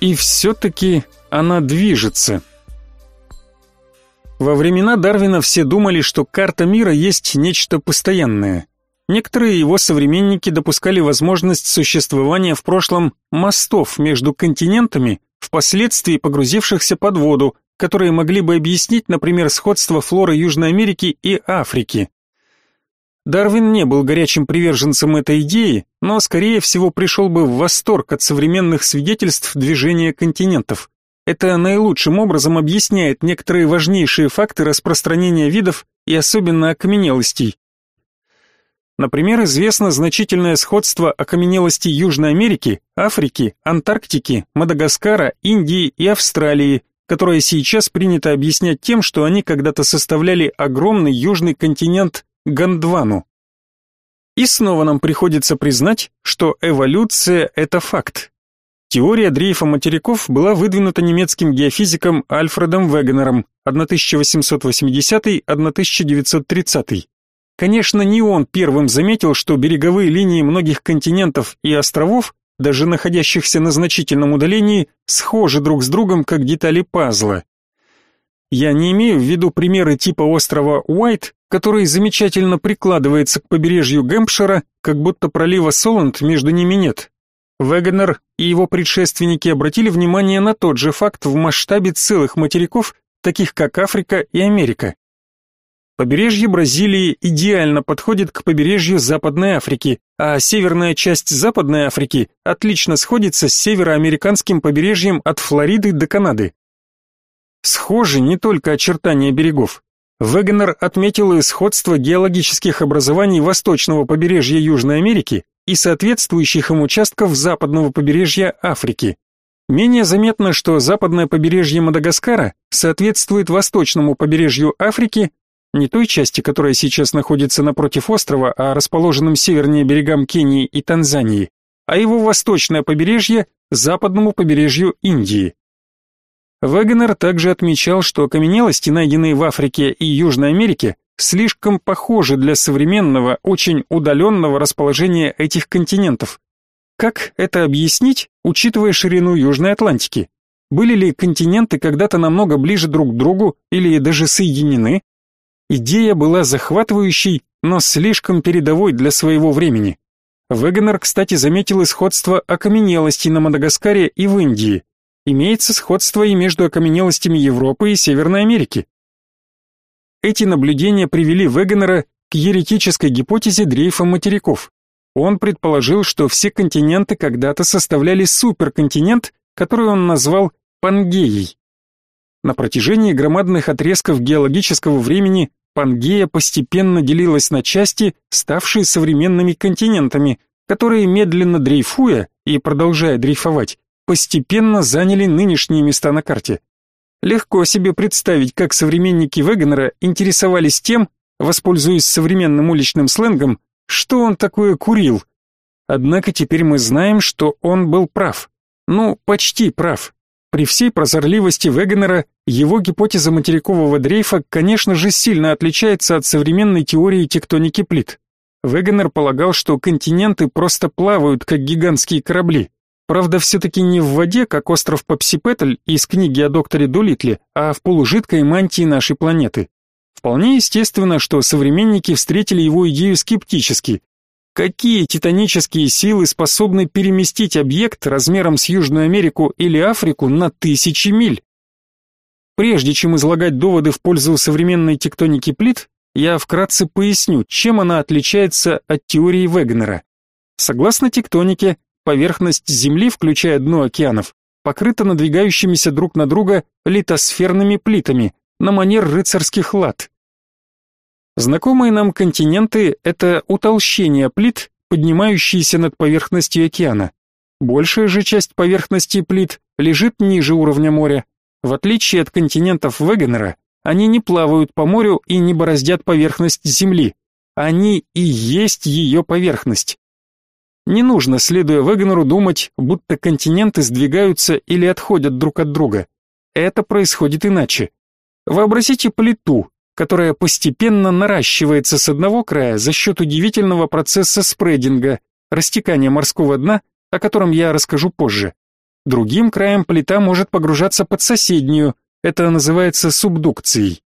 И все-таки она движется. Во времена Дарвина все думали, что карта мира есть нечто постоянное. Некоторые его современники допускали возможность существования в прошлом мостов между континентами, впоследствии погрузившихся под воду, которые могли бы объяснить, например, сходство флоры Южной Америки и Африки. Дарвин не был горячим приверженцем этой идеи, но, скорее всего, пришел бы в восторг от современных свидетельств движения континентов. Это наилучшим образом объясняет некоторые важнейшие факты распространения видов и особенно окаменелостей. Например, известно значительное сходство окаменелостей Южной Америки, Африки, Антарктики, Мадагаскара, Индии и Австралии, которое сейчас принято объяснять тем, что они когда-то составляли огромный южный континент Гондвану. И снова нам приходится признать, что эволюция – это факт. Теория дрейфа материков была выдвинута немецким геофизиком Альфредом Вегенером 1880-1930. Конечно, не он первым заметил, что береговые линии многих континентов и островов, даже находящихся на значительном удалении, схожи друг с другом, как детали пазла. Я не имею в виду примеры типа острова Уайт, который замечательно прикладывается к побережью Гэмпшира, как будто пролива Соланд между ними нет. Вегенер и его предшественники обратили внимание на тот же факт в масштабе целых материков, таких как Африка и Америка. Побережье Бразилии идеально подходит к побережью Западной Африки, а северная часть Западной Африки отлично сходится с североамериканским побережьем от Флориды до Канады. Схожи не только очертания берегов. Вегенер отметил сходство геологических образований восточного побережья Южной Америки и соответствующих им участков западного побережья Африки. Менее заметно, что западное побережье Мадагаскара соответствует восточному побережью Африки, не той части, которая сейчас находится напротив острова, а расположенным севернее берегам Кении и Танзании, а его восточное побережье западному побережью Индии. Вагнер также отмечал, что окаменелости, найденные в Африке и Южной Америке, слишком похожи для современного, очень удаленного расположения этих континентов. Как это объяснить, учитывая ширину Южной Атлантики? Были ли континенты когда-то намного ближе друг к другу или даже соединены? Идея была захватывающей, но слишком передовой для своего времени. Вегенер, кстати, заметил исходство окаменелостей на Мадагаскаре и в Индии. Имеется сходство и между окаменелостями Европы и Северной Америки. Эти наблюдения привели Вегенера к еретической гипотезе дрейфа материков. Он предположил, что все континенты когда-то составляли суперконтинент, который он назвал Пангеей. На протяжении громадных отрезков геологического времени Пангея постепенно делилась на части, ставшие современными континентами, которые медленно дрейфуя и продолжая дрейфовать, постепенно заняли нынешние места на карте. Легко себе представить, как современники Вегенера интересовались тем, воспользуясь современным уличным сленгом, что он такое курил. Однако теперь мы знаем, что он был прав. Ну, почти прав. При всей прозорливости Вегенера его гипотеза материкового дрейфа, конечно же, сильно отличается от современной теории тектоники плит. Вегенер полагал, что континенты просто плавают, как гигантские корабли. Правда, все-таки не в воде, как остров Попсипетль из книги о докторе Дулитле, а в полужидкой мантии нашей планеты. Вполне естественно, что современники встретили его идею скептически, Какие титанические силы способны переместить объект размером с Южную Америку или Африку на тысячи миль? Прежде чем излагать доводы в пользу современной тектоники плит, я вкратце поясню, чем она отличается от теории Вегнера. Согласно тектонике, поверхность Земли, включая дно океанов, покрыта надвигающимися друг на друга литосферными плитами на манер рыцарских лад. Знакомые нам континенты — это утолщения плит, поднимающиеся над поверхностью океана. Большая же часть поверхности плит лежит ниже уровня моря. В отличие от континентов Вегенера, они не плавают по морю и не бороздят поверхность Земли. Они и есть ее поверхность. Не нужно, следуя Вегенеру, думать, будто континенты сдвигаются или отходят друг от друга. Это происходит иначе. Вообразите плиту, которая постепенно наращивается с одного края за счет удивительного процесса спрединга, растекания морского дна, о котором я расскажу позже. Другим краем плита может погружаться под соседнюю, это называется субдукцией.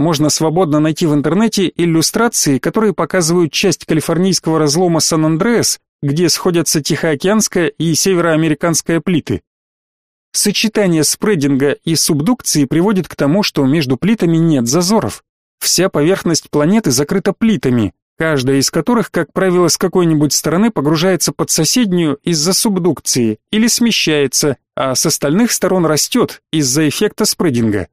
Можно свободно найти в интернете иллюстрации, которые показывают часть калифорнийского разлома Сан-Андреас, где сходятся Тихоокеанская и Североамериканская плиты. Сочетание спрединга и субдукции приводит к тому, что между плитами нет зазоров. Вся поверхность планеты закрыта плитами, каждая из которых, как правило, с какой-нибудь стороны погружается под соседнюю из-за субдукции или смещается, а с остальных сторон растет из-за эффекта спрединга.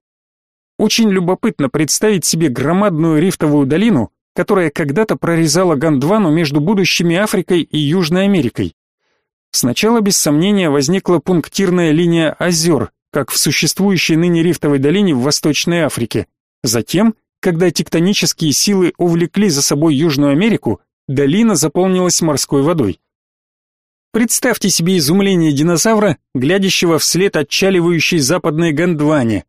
Очень любопытно представить себе громадную рифтовую долину, которая когда-то прорезала Гондвану между будущими Африкой и Южной Америкой. Сначала без сомнения возникла пунктирная линия озер, как в существующей ныне рифтовой долине в Восточной Африке. Затем, когда тектонические силы увлекли за собой Южную Америку, долина заполнилась морской водой. Представьте себе изумление динозавра, глядящего вслед отчаливающей западной Гондване,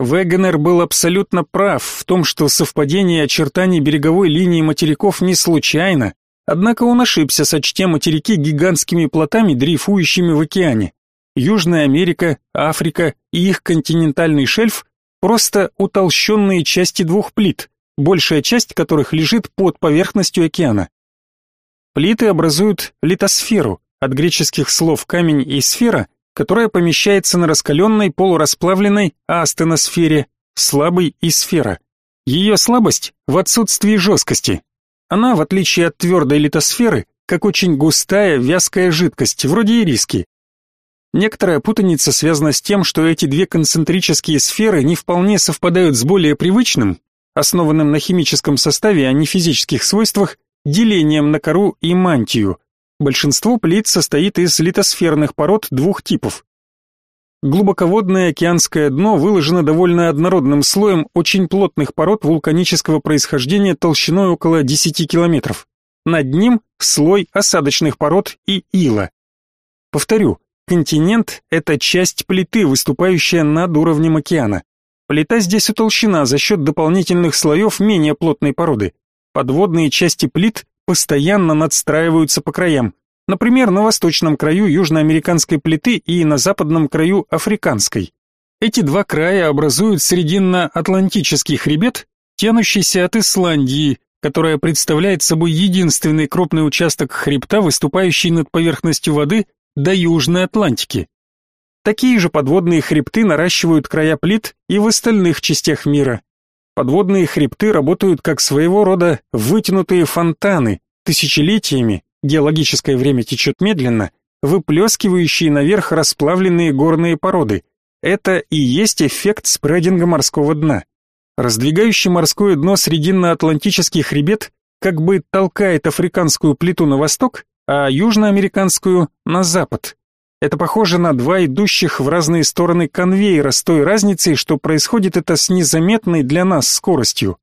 Вегенер был абсолютно прав в том, что совпадение очертаний береговой линии материков не случайно, однако он ошибся, сочтя материки гигантскими плотами, дрейфующими в океане. Южная Америка, Африка и их континентальный шельф – просто утолщенные части двух плит, большая часть которых лежит под поверхностью океана. Плиты образуют литосферу, от греческих слов «камень» и «сфера», которая помещается на раскаленной полурасплавленной астеносфере, слабой и сфера. Ее слабость в отсутствии жесткости. Она, в отличие от твердой литосферы, как очень густая вязкая жидкость, вроде ириски. Некоторая путаница связана с тем, что эти две концентрические сферы не вполне совпадают с более привычным, основанным на химическом составе, а не физических свойствах, делением на кору и мантию, Большинство плит состоит из литосферных пород двух типов. Глубоководное океанское дно выложено довольно однородным слоем очень плотных пород вулканического происхождения толщиной около 10 километров. Над ним слой осадочных пород и ила. Повторю, континент – это часть плиты, выступающая над уровнем океана. Плита здесь утолщена за счет дополнительных слоев менее плотной породы. Подводные части плит постоянно надстраиваются по краям. Например, на восточном краю южноамериканской плиты и на западном краю африканской. Эти два края образуют срединно-атлантический хребет, тянущийся от Исландии, которая представляет собой единственный крупный участок хребта, выступающий над поверхностью воды до Южной Атлантики. Такие же подводные хребты наращивают края плит и в остальных частях мира. Подводные хребты работают как своего рода вытянутые фонтаны, тысячелетиями, геологическое время течет медленно, выплескивающие наверх расплавленные горные породы. Это и есть эффект спрединга морского дна. Раздвигающий морское дно срединно-атлантический хребет как бы толкает африканскую плиту на восток, а южноамериканскую на запад. Это похоже на два идущих в разные стороны конвейера с той разницей, что происходит это с незаметной для нас скоростью.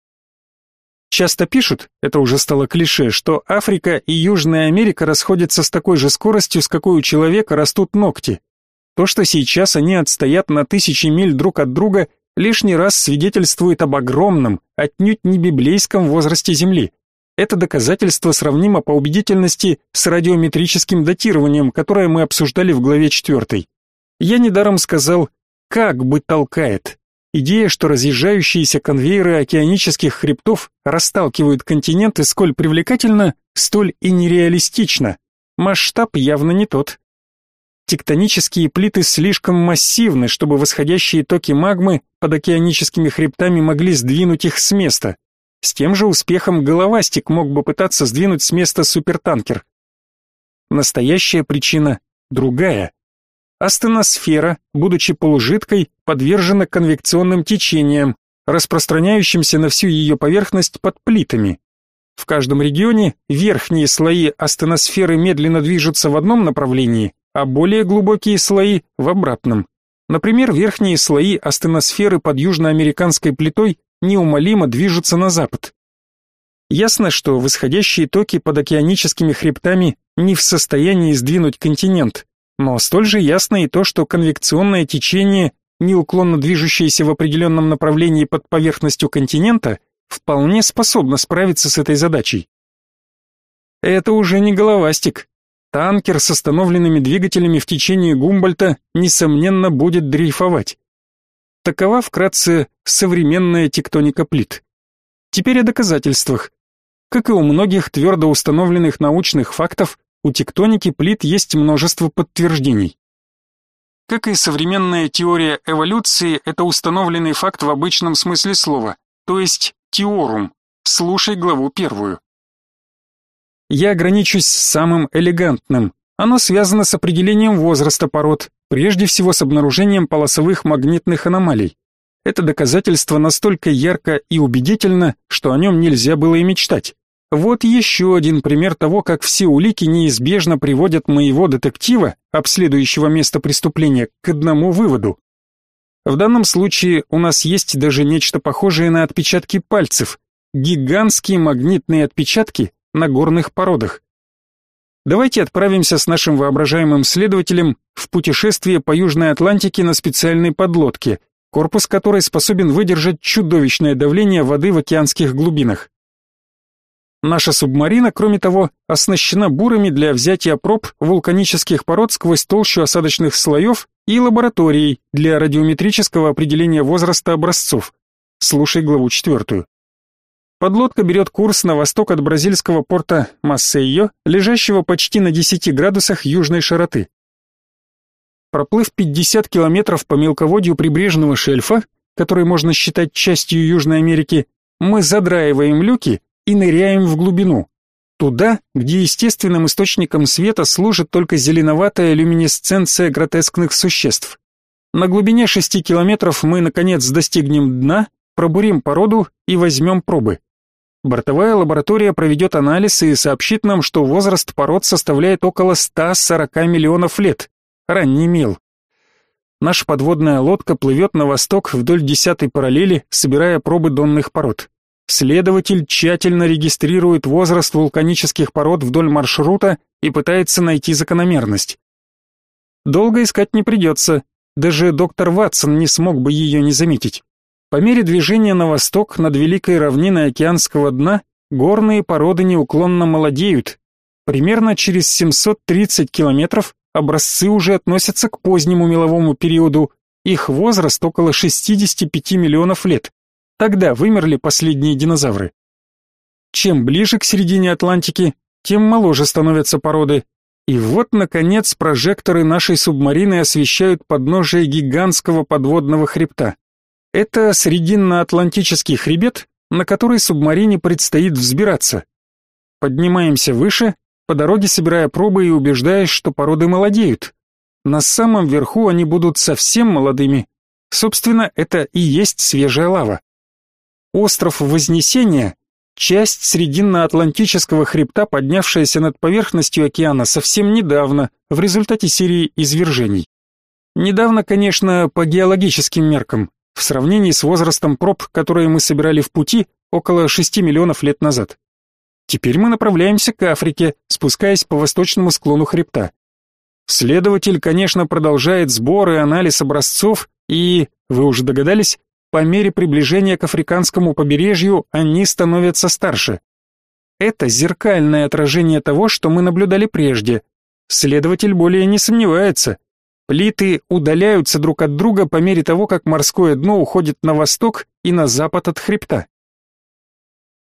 Часто пишут, это уже стало клише, что Африка и Южная Америка расходятся с такой же скоростью, с какой у человека растут ногти. То, что сейчас они отстоят на тысячи миль друг от друга, лишний раз свидетельствует об огромном, отнюдь не библейском возрасте Земли. Это доказательство сравнимо по убедительности с радиометрическим датированием, которое мы обсуждали в главе 4. Я недаром сказал «как бы толкает». Идея, что разъезжающиеся конвейеры океанических хребтов расталкивают континенты, сколь привлекательна, столь и нереалистична. Масштаб явно не тот. Тектонические плиты слишком массивны, чтобы восходящие токи магмы под океаническими хребтами могли сдвинуть их с места. С тем же успехом головастик мог бы пытаться сдвинуть с места супертанкер. Настоящая причина другая. Астеносфера, будучи полужидкой, подвержена конвекционным течениям, распространяющимся на всю ее поверхность под плитами. В каждом регионе верхние слои астеносферы медленно движутся в одном направлении, а более глубокие слои в обратном. Например, верхние слои астеносферы под южноамериканской плитой неумолимо движутся на запад. Ясно, что восходящие токи под океаническими хребтами не в состоянии сдвинуть континент, но столь же ясно и то, что конвекционное течение, неуклонно движущееся в определенном направлении под поверхностью континента, вполне способно справиться с этой задачей. Это уже не головастик. Танкер с остановленными двигателями в течение Гумбольта несомненно будет дрейфовать. Такова вкратце современная тектоника плит. Теперь о доказательствах. Как и у многих твердо установленных научных фактов, у тектоники плит есть множество подтверждений. Как и современная теория эволюции, это установленный факт в обычном смысле слова, то есть теорум. Слушай главу первую. Я ограничусь самым элегантным. Оно связано с определением возраста пород, прежде всего с обнаружением полосовых магнитных аномалий. Это доказательство настолько ярко и убедительно, что о нем нельзя было и мечтать. Вот еще один пример того, как все улики неизбежно приводят моего детектива, обследующего место преступления, к одному выводу. В данном случае у нас есть даже нечто похожее на отпечатки пальцев, гигантские магнитные отпечатки на горных породах. Давайте отправимся с нашим воображаемым следователем в путешествие по Южной Атлантике на специальной подлодке, корпус которой способен выдержать чудовищное давление воды в океанских глубинах. Наша субмарина, кроме того, оснащена бурами для взятия проб вулканических пород сквозь толщу осадочных слоев и лабораторией для радиометрического определения возраста образцов. Слушай главу четвертую. Подлодка берет курс на восток от бразильского порта Массейо, лежащего почти на 10 градусах южной широты. Проплыв 50 километров по мелководью прибрежного шельфа, который можно считать частью Южной Америки, мы задраиваем люки и ныряем в глубину, туда, где естественным источником света служит только зеленоватая люминесценция гротескных существ. На глубине 6 километров мы, наконец, достигнем дна, пробурим породу и возьмем пробы. Бортовая лаборатория проведет анализ и сообщит нам, что возраст пород составляет около 140 миллионов лет. Ранний мел. Наша подводная лодка плывет на восток вдоль десятой параллели, собирая пробы донных пород. Следователь тщательно регистрирует возраст вулканических пород вдоль маршрута и пытается найти закономерность. Долго искать не придется, даже доктор Ватсон не смог бы ее не заметить. По мере движения на восток над великой равниной океанского дна горные породы неуклонно молодеют. Примерно через 730 километров образцы уже относятся к позднему меловому периоду, их возраст около 65 миллионов лет. Тогда вымерли последние динозавры. Чем ближе к середине Атлантики, тем моложе становятся породы. И вот, наконец, прожекторы нашей субмарины освещают подножие гигантского подводного хребта. Это срединно-атлантический хребет, на который субмарине предстоит взбираться. Поднимаемся выше, по дороге собирая пробы и убеждаясь, что породы молодеют. На самом верху они будут совсем молодыми. Собственно, это и есть свежая лава. Остров Вознесения — часть Срединно-Атлантического хребта, поднявшаяся над поверхностью океана совсем недавно, в результате серии извержений. Недавно, конечно, по геологическим меркам, в сравнении с возрастом проб, которые мы собирали в пути около 6 миллионов лет назад. Теперь мы направляемся к Африке, спускаясь по восточному склону хребта. Следователь, конечно, продолжает сбор и анализ образцов, и, вы уже догадались, по мере приближения к африканскому побережью они становятся старше. Это зеркальное отражение того, что мы наблюдали прежде. Следователь более не сомневается. Плиты удаляются друг от друга по мере того, как морское дно уходит на восток и на запад от хребта.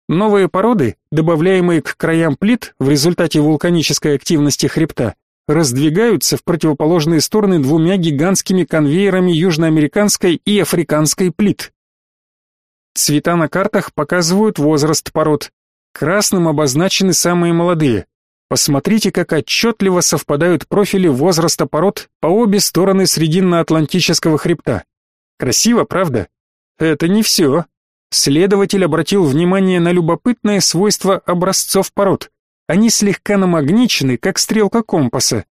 Новые породы, добавляемые к краям плит в результате вулканической активности хребта, раздвигаются в противоположные стороны двумя гигантскими конвейерами южноамериканской и африканской плит. Цвета на картах показывают возраст пород. Красным обозначены самые молодые. Посмотрите, как отчетливо совпадают профили возраста пород по обе стороны Срединно-Атлантического хребта. Красиво, правда? Это не все. Следователь обратил внимание на любопытное свойство образцов пород. Они слегка намагничены, как стрелка компаса.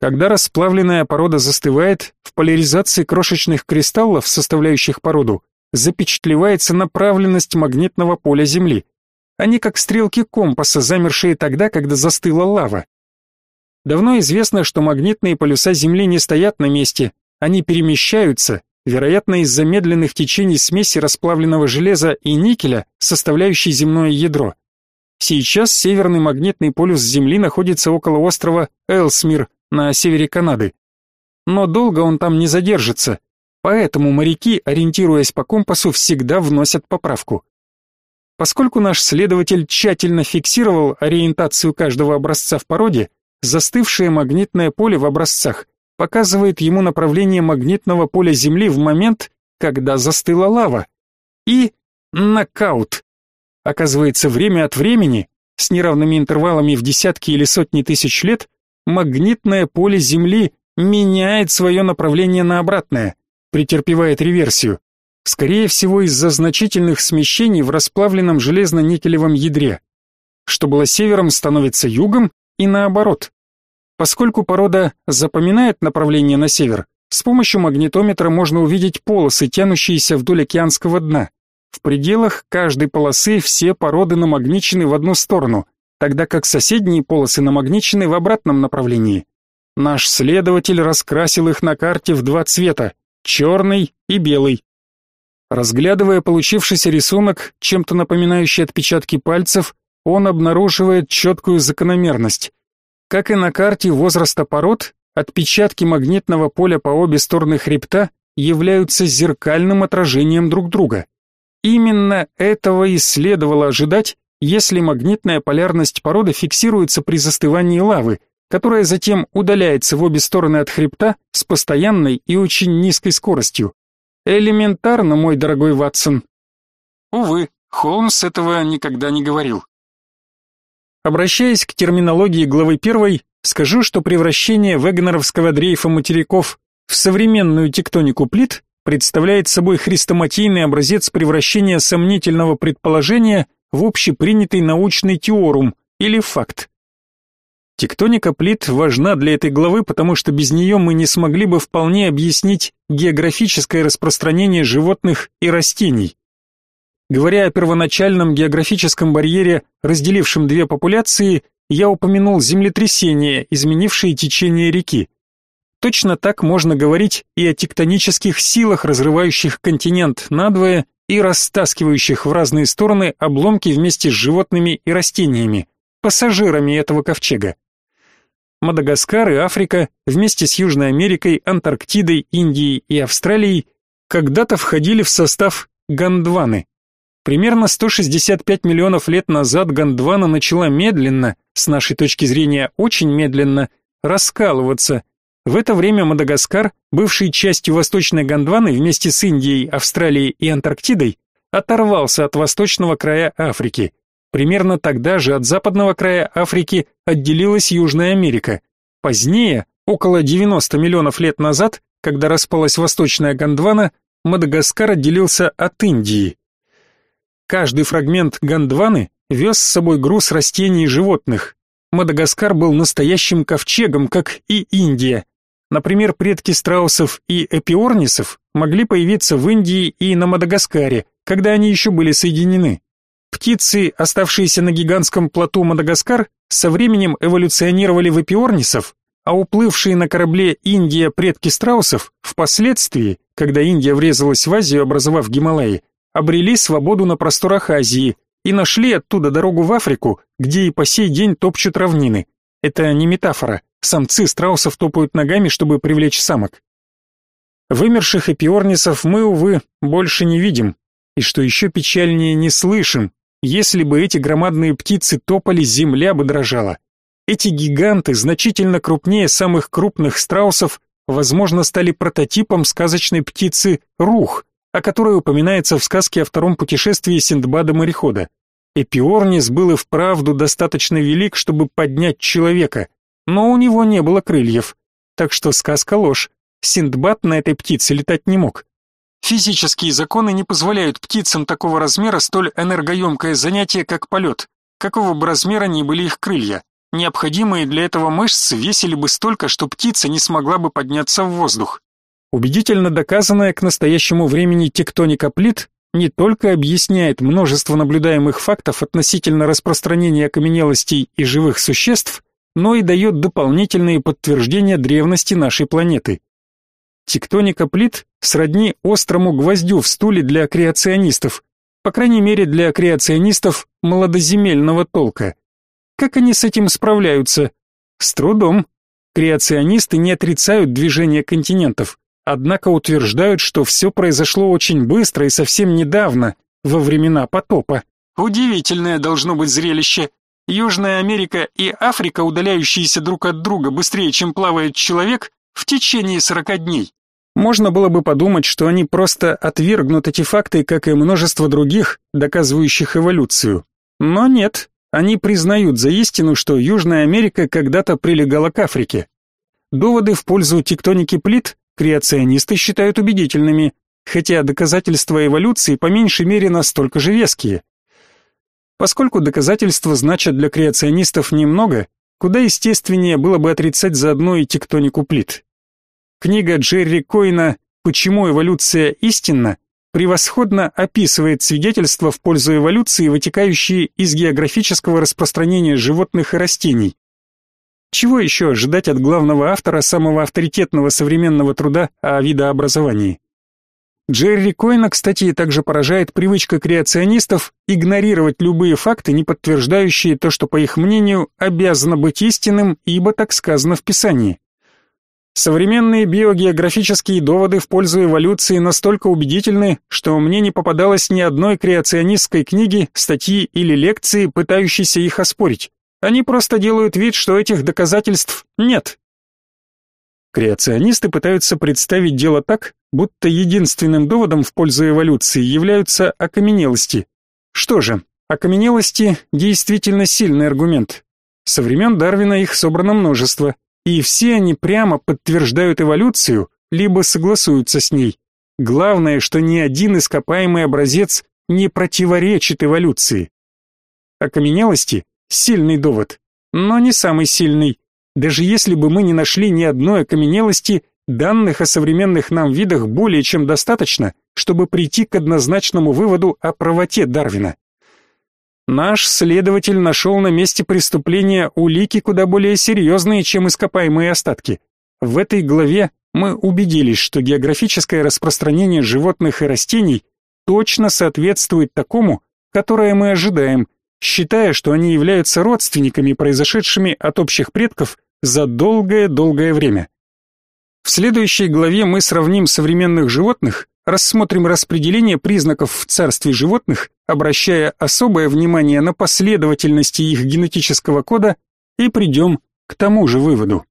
Когда расплавленная порода застывает, в поляризации крошечных кристаллов, составляющих породу, запечатлевается направленность магнитного поля Земли. Они как стрелки компаса, замершие тогда, когда застыла лава. Давно известно, что магнитные полюса Земли не стоят на месте, они перемещаются, вероятно, из-за медленных течений смеси расплавленного железа и никеля, составляющей земное ядро. Сейчас северный магнитный полюс Земли находится около острова Элсмир на севере Канады. Но долго он там не задержится, поэтому моряки, ориентируясь по компасу, всегда вносят поправку. Поскольку наш следователь тщательно фиксировал ориентацию каждого образца в породе, застывшее магнитное поле в образцах показывает ему направление магнитного поля Земли в момент, когда застыла лава. И нокаут. Оказывается, время от времени с неравными интервалами в десятки или сотни тысяч лет, магнитное поле Земли меняет свое направление на обратное, претерпевает реверсию. Скорее всего, из-за значительных смещений в расплавленном железно-никелевом ядре. Что было севером, становится югом и наоборот. Поскольку порода запоминает направление на север, с помощью магнитометра можно увидеть полосы, тянущиеся вдоль океанского дна. В пределах каждой полосы все породы намагничены в одну сторону, тогда как соседние полосы намагничены в обратном направлении. Наш следователь раскрасил их на карте в два цвета – черный и белый. Разглядывая получившийся рисунок, чем-то напоминающий отпечатки пальцев, он обнаруживает четкую закономерность. Как и на карте возраста пород, отпечатки магнитного поля по обе стороны хребта являются зеркальным отражением друг друга. Именно этого и следовало ожидать, если магнитная полярность породы фиксируется при застывании лавы, которая затем удаляется в обе стороны от хребта с постоянной и очень низкой скоростью. Элементарно, мой дорогой Ватсон. Увы, Холмс этого никогда не говорил. Обращаясь к терминологии главы 1, скажу, что превращение вегнеровского дрейфа материков в современную тектонику плит представляет собой хрестоматийный образец превращения сомнительного предположения в общепринятый научный теорум или факт. Тектоника плит важна для этой главы, потому что без нее мы не смогли бы вполне объяснить географическое распространение животных и растений. Говоря о первоначальном географическом барьере, разделившем две популяции, я упомянул землетрясения, изменившие течение реки. Точно так можно говорить и о тектонических силах, разрывающих континент надвое и растаскивающих в разные стороны обломки вместе с животными и растениями, пассажирами этого ковчега. Мадагаскар и Африка вместе с Южной Америкой, Антарктидой, Индией и Австралией когда-то входили в состав Гондваны. Примерно 165 миллионов лет назад Гондвана начала медленно, с нашей точки зрения очень медленно, раскалываться. В это время Мадагаскар, бывший частью Восточной Гондваны вместе с Индией, Австралией и Антарктидой, оторвался от восточного края Африки. Примерно тогда же от западного края Африки отделилась Южная Америка. Позднее, около 90 миллионов лет назад, когда распалась Восточная Гондвана, Мадагаскар отделился от Индии. Каждый фрагмент Гондваны вез с собой груз растений и животных. Мадагаскар был настоящим ковчегом, как и Индия. Например, предки страусов и эпиорнисов могли появиться в Индии и на Мадагаскаре, когда они еще были соединены. Птицы, оставшиеся на гигантском плоту Мадагаскар, со временем эволюционировали в эпиорнисов, а уплывшие на корабле Индия предки страусов впоследствии, когда Индия врезалась в Азию, образовав Гималаи, обрели свободу на просторах Азии и нашли оттуда дорогу в Африку, где и по сей день топчут равнины. Это не метафора. Самцы страусов топают ногами, чтобы привлечь самок. Вымерших эпиорнисов мы, увы, больше не видим. И что еще печальнее, не слышим, если бы эти громадные птицы топали, земля бы дрожала. Эти гиганты, значительно крупнее самых крупных страусов, возможно, стали прототипом сказочной птицы рух, о которой упоминается в сказке о втором путешествии Синдбада-морехода. Эпиорнис был и вправду достаточно велик, чтобы поднять человека, но у него не было крыльев. Так что сказка ложь. Синдбад на этой птице летать не мог. Физические законы не позволяют птицам такого размера столь энергоемкое занятие, как полет, какого бы размера ни были их крылья. Необходимые для этого мышцы весили бы столько, что птица не смогла бы подняться в воздух. Убедительно доказанная к настоящему времени тектоника плит не только объясняет множество наблюдаемых фактов относительно распространения окаменелостей и живых существ, но и дает дополнительные подтверждения древности нашей планеты. Тектоника плит сродни острому гвоздю в стуле для креационистов, по крайней мере для креационистов молодоземельного толка. Как они с этим справляются? С трудом. Креационисты не отрицают движение континентов, однако утверждают, что все произошло очень быстро и совсем недавно, во времена потопа. Удивительное должно быть зрелище. Южная Америка и Африка, удаляющиеся друг от друга быстрее, чем плавает человек, в течение сорока дней. Можно было бы подумать, что они просто отвергнут эти факты, как и множество других, доказывающих эволюцию. Но нет, Они признают за истину, что Южная Америка когда-то прилегала к Африке. Доводы в пользу тектоники плит креационисты считают убедительными, хотя доказательства эволюции по меньшей мере настолько же веские. Поскольку доказательства значат для креационистов немного, куда естественнее было бы отрицать заодно и тектонику плит. Книга Джерри Койна «Почему эволюция истинна» превосходно описывает свидетельства в пользу эволюции, вытекающие из географического распространения животных и растений. Чего еще ожидать от главного автора самого авторитетного современного труда о видообразовании? Джерри Койна, кстати, также поражает привычка креационистов игнорировать любые факты, не подтверждающие то, что, по их мнению, обязано быть истинным, ибо так сказано в Писании. Современные биогеографические доводы в пользу эволюции настолько убедительны, что мне не попадалось ни одной креационистской книги, статьи или лекции, пытающейся их оспорить. Они просто делают вид, что этих доказательств нет. Креационисты пытаются представить дело так, будто единственным доводом в пользу эволюции являются окаменелости. Что же, окаменелости действительно сильный аргумент. Со времен Дарвина их собрано множество, и все они прямо подтверждают эволюцию, либо согласуются с ней. Главное, что ни один ископаемый образец не противоречит эволюции. Окаменелости – сильный довод, но не самый сильный. Даже если бы мы не нашли ни одной окаменелости, данных о современных нам видах более чем достаточно, чтобы прийти к однозначному выводу о правоте Дарвина. Наш следователь нашел на месте преступления улики куда более серьезные, чем ископаемые остатки. В этой главе мы убедились, что географическое распространение животных и растений точно соответствует такому, которое мы ожидаем – считая, что они являются родственниками, произошедшими от общих предков за долгое-долгое время. В следующей главе мы сравним современных животных, рассмотрим распределение признаков в царстве животных, обращая особое внимание на последовательности их генетического кода и придем к тому же выводу.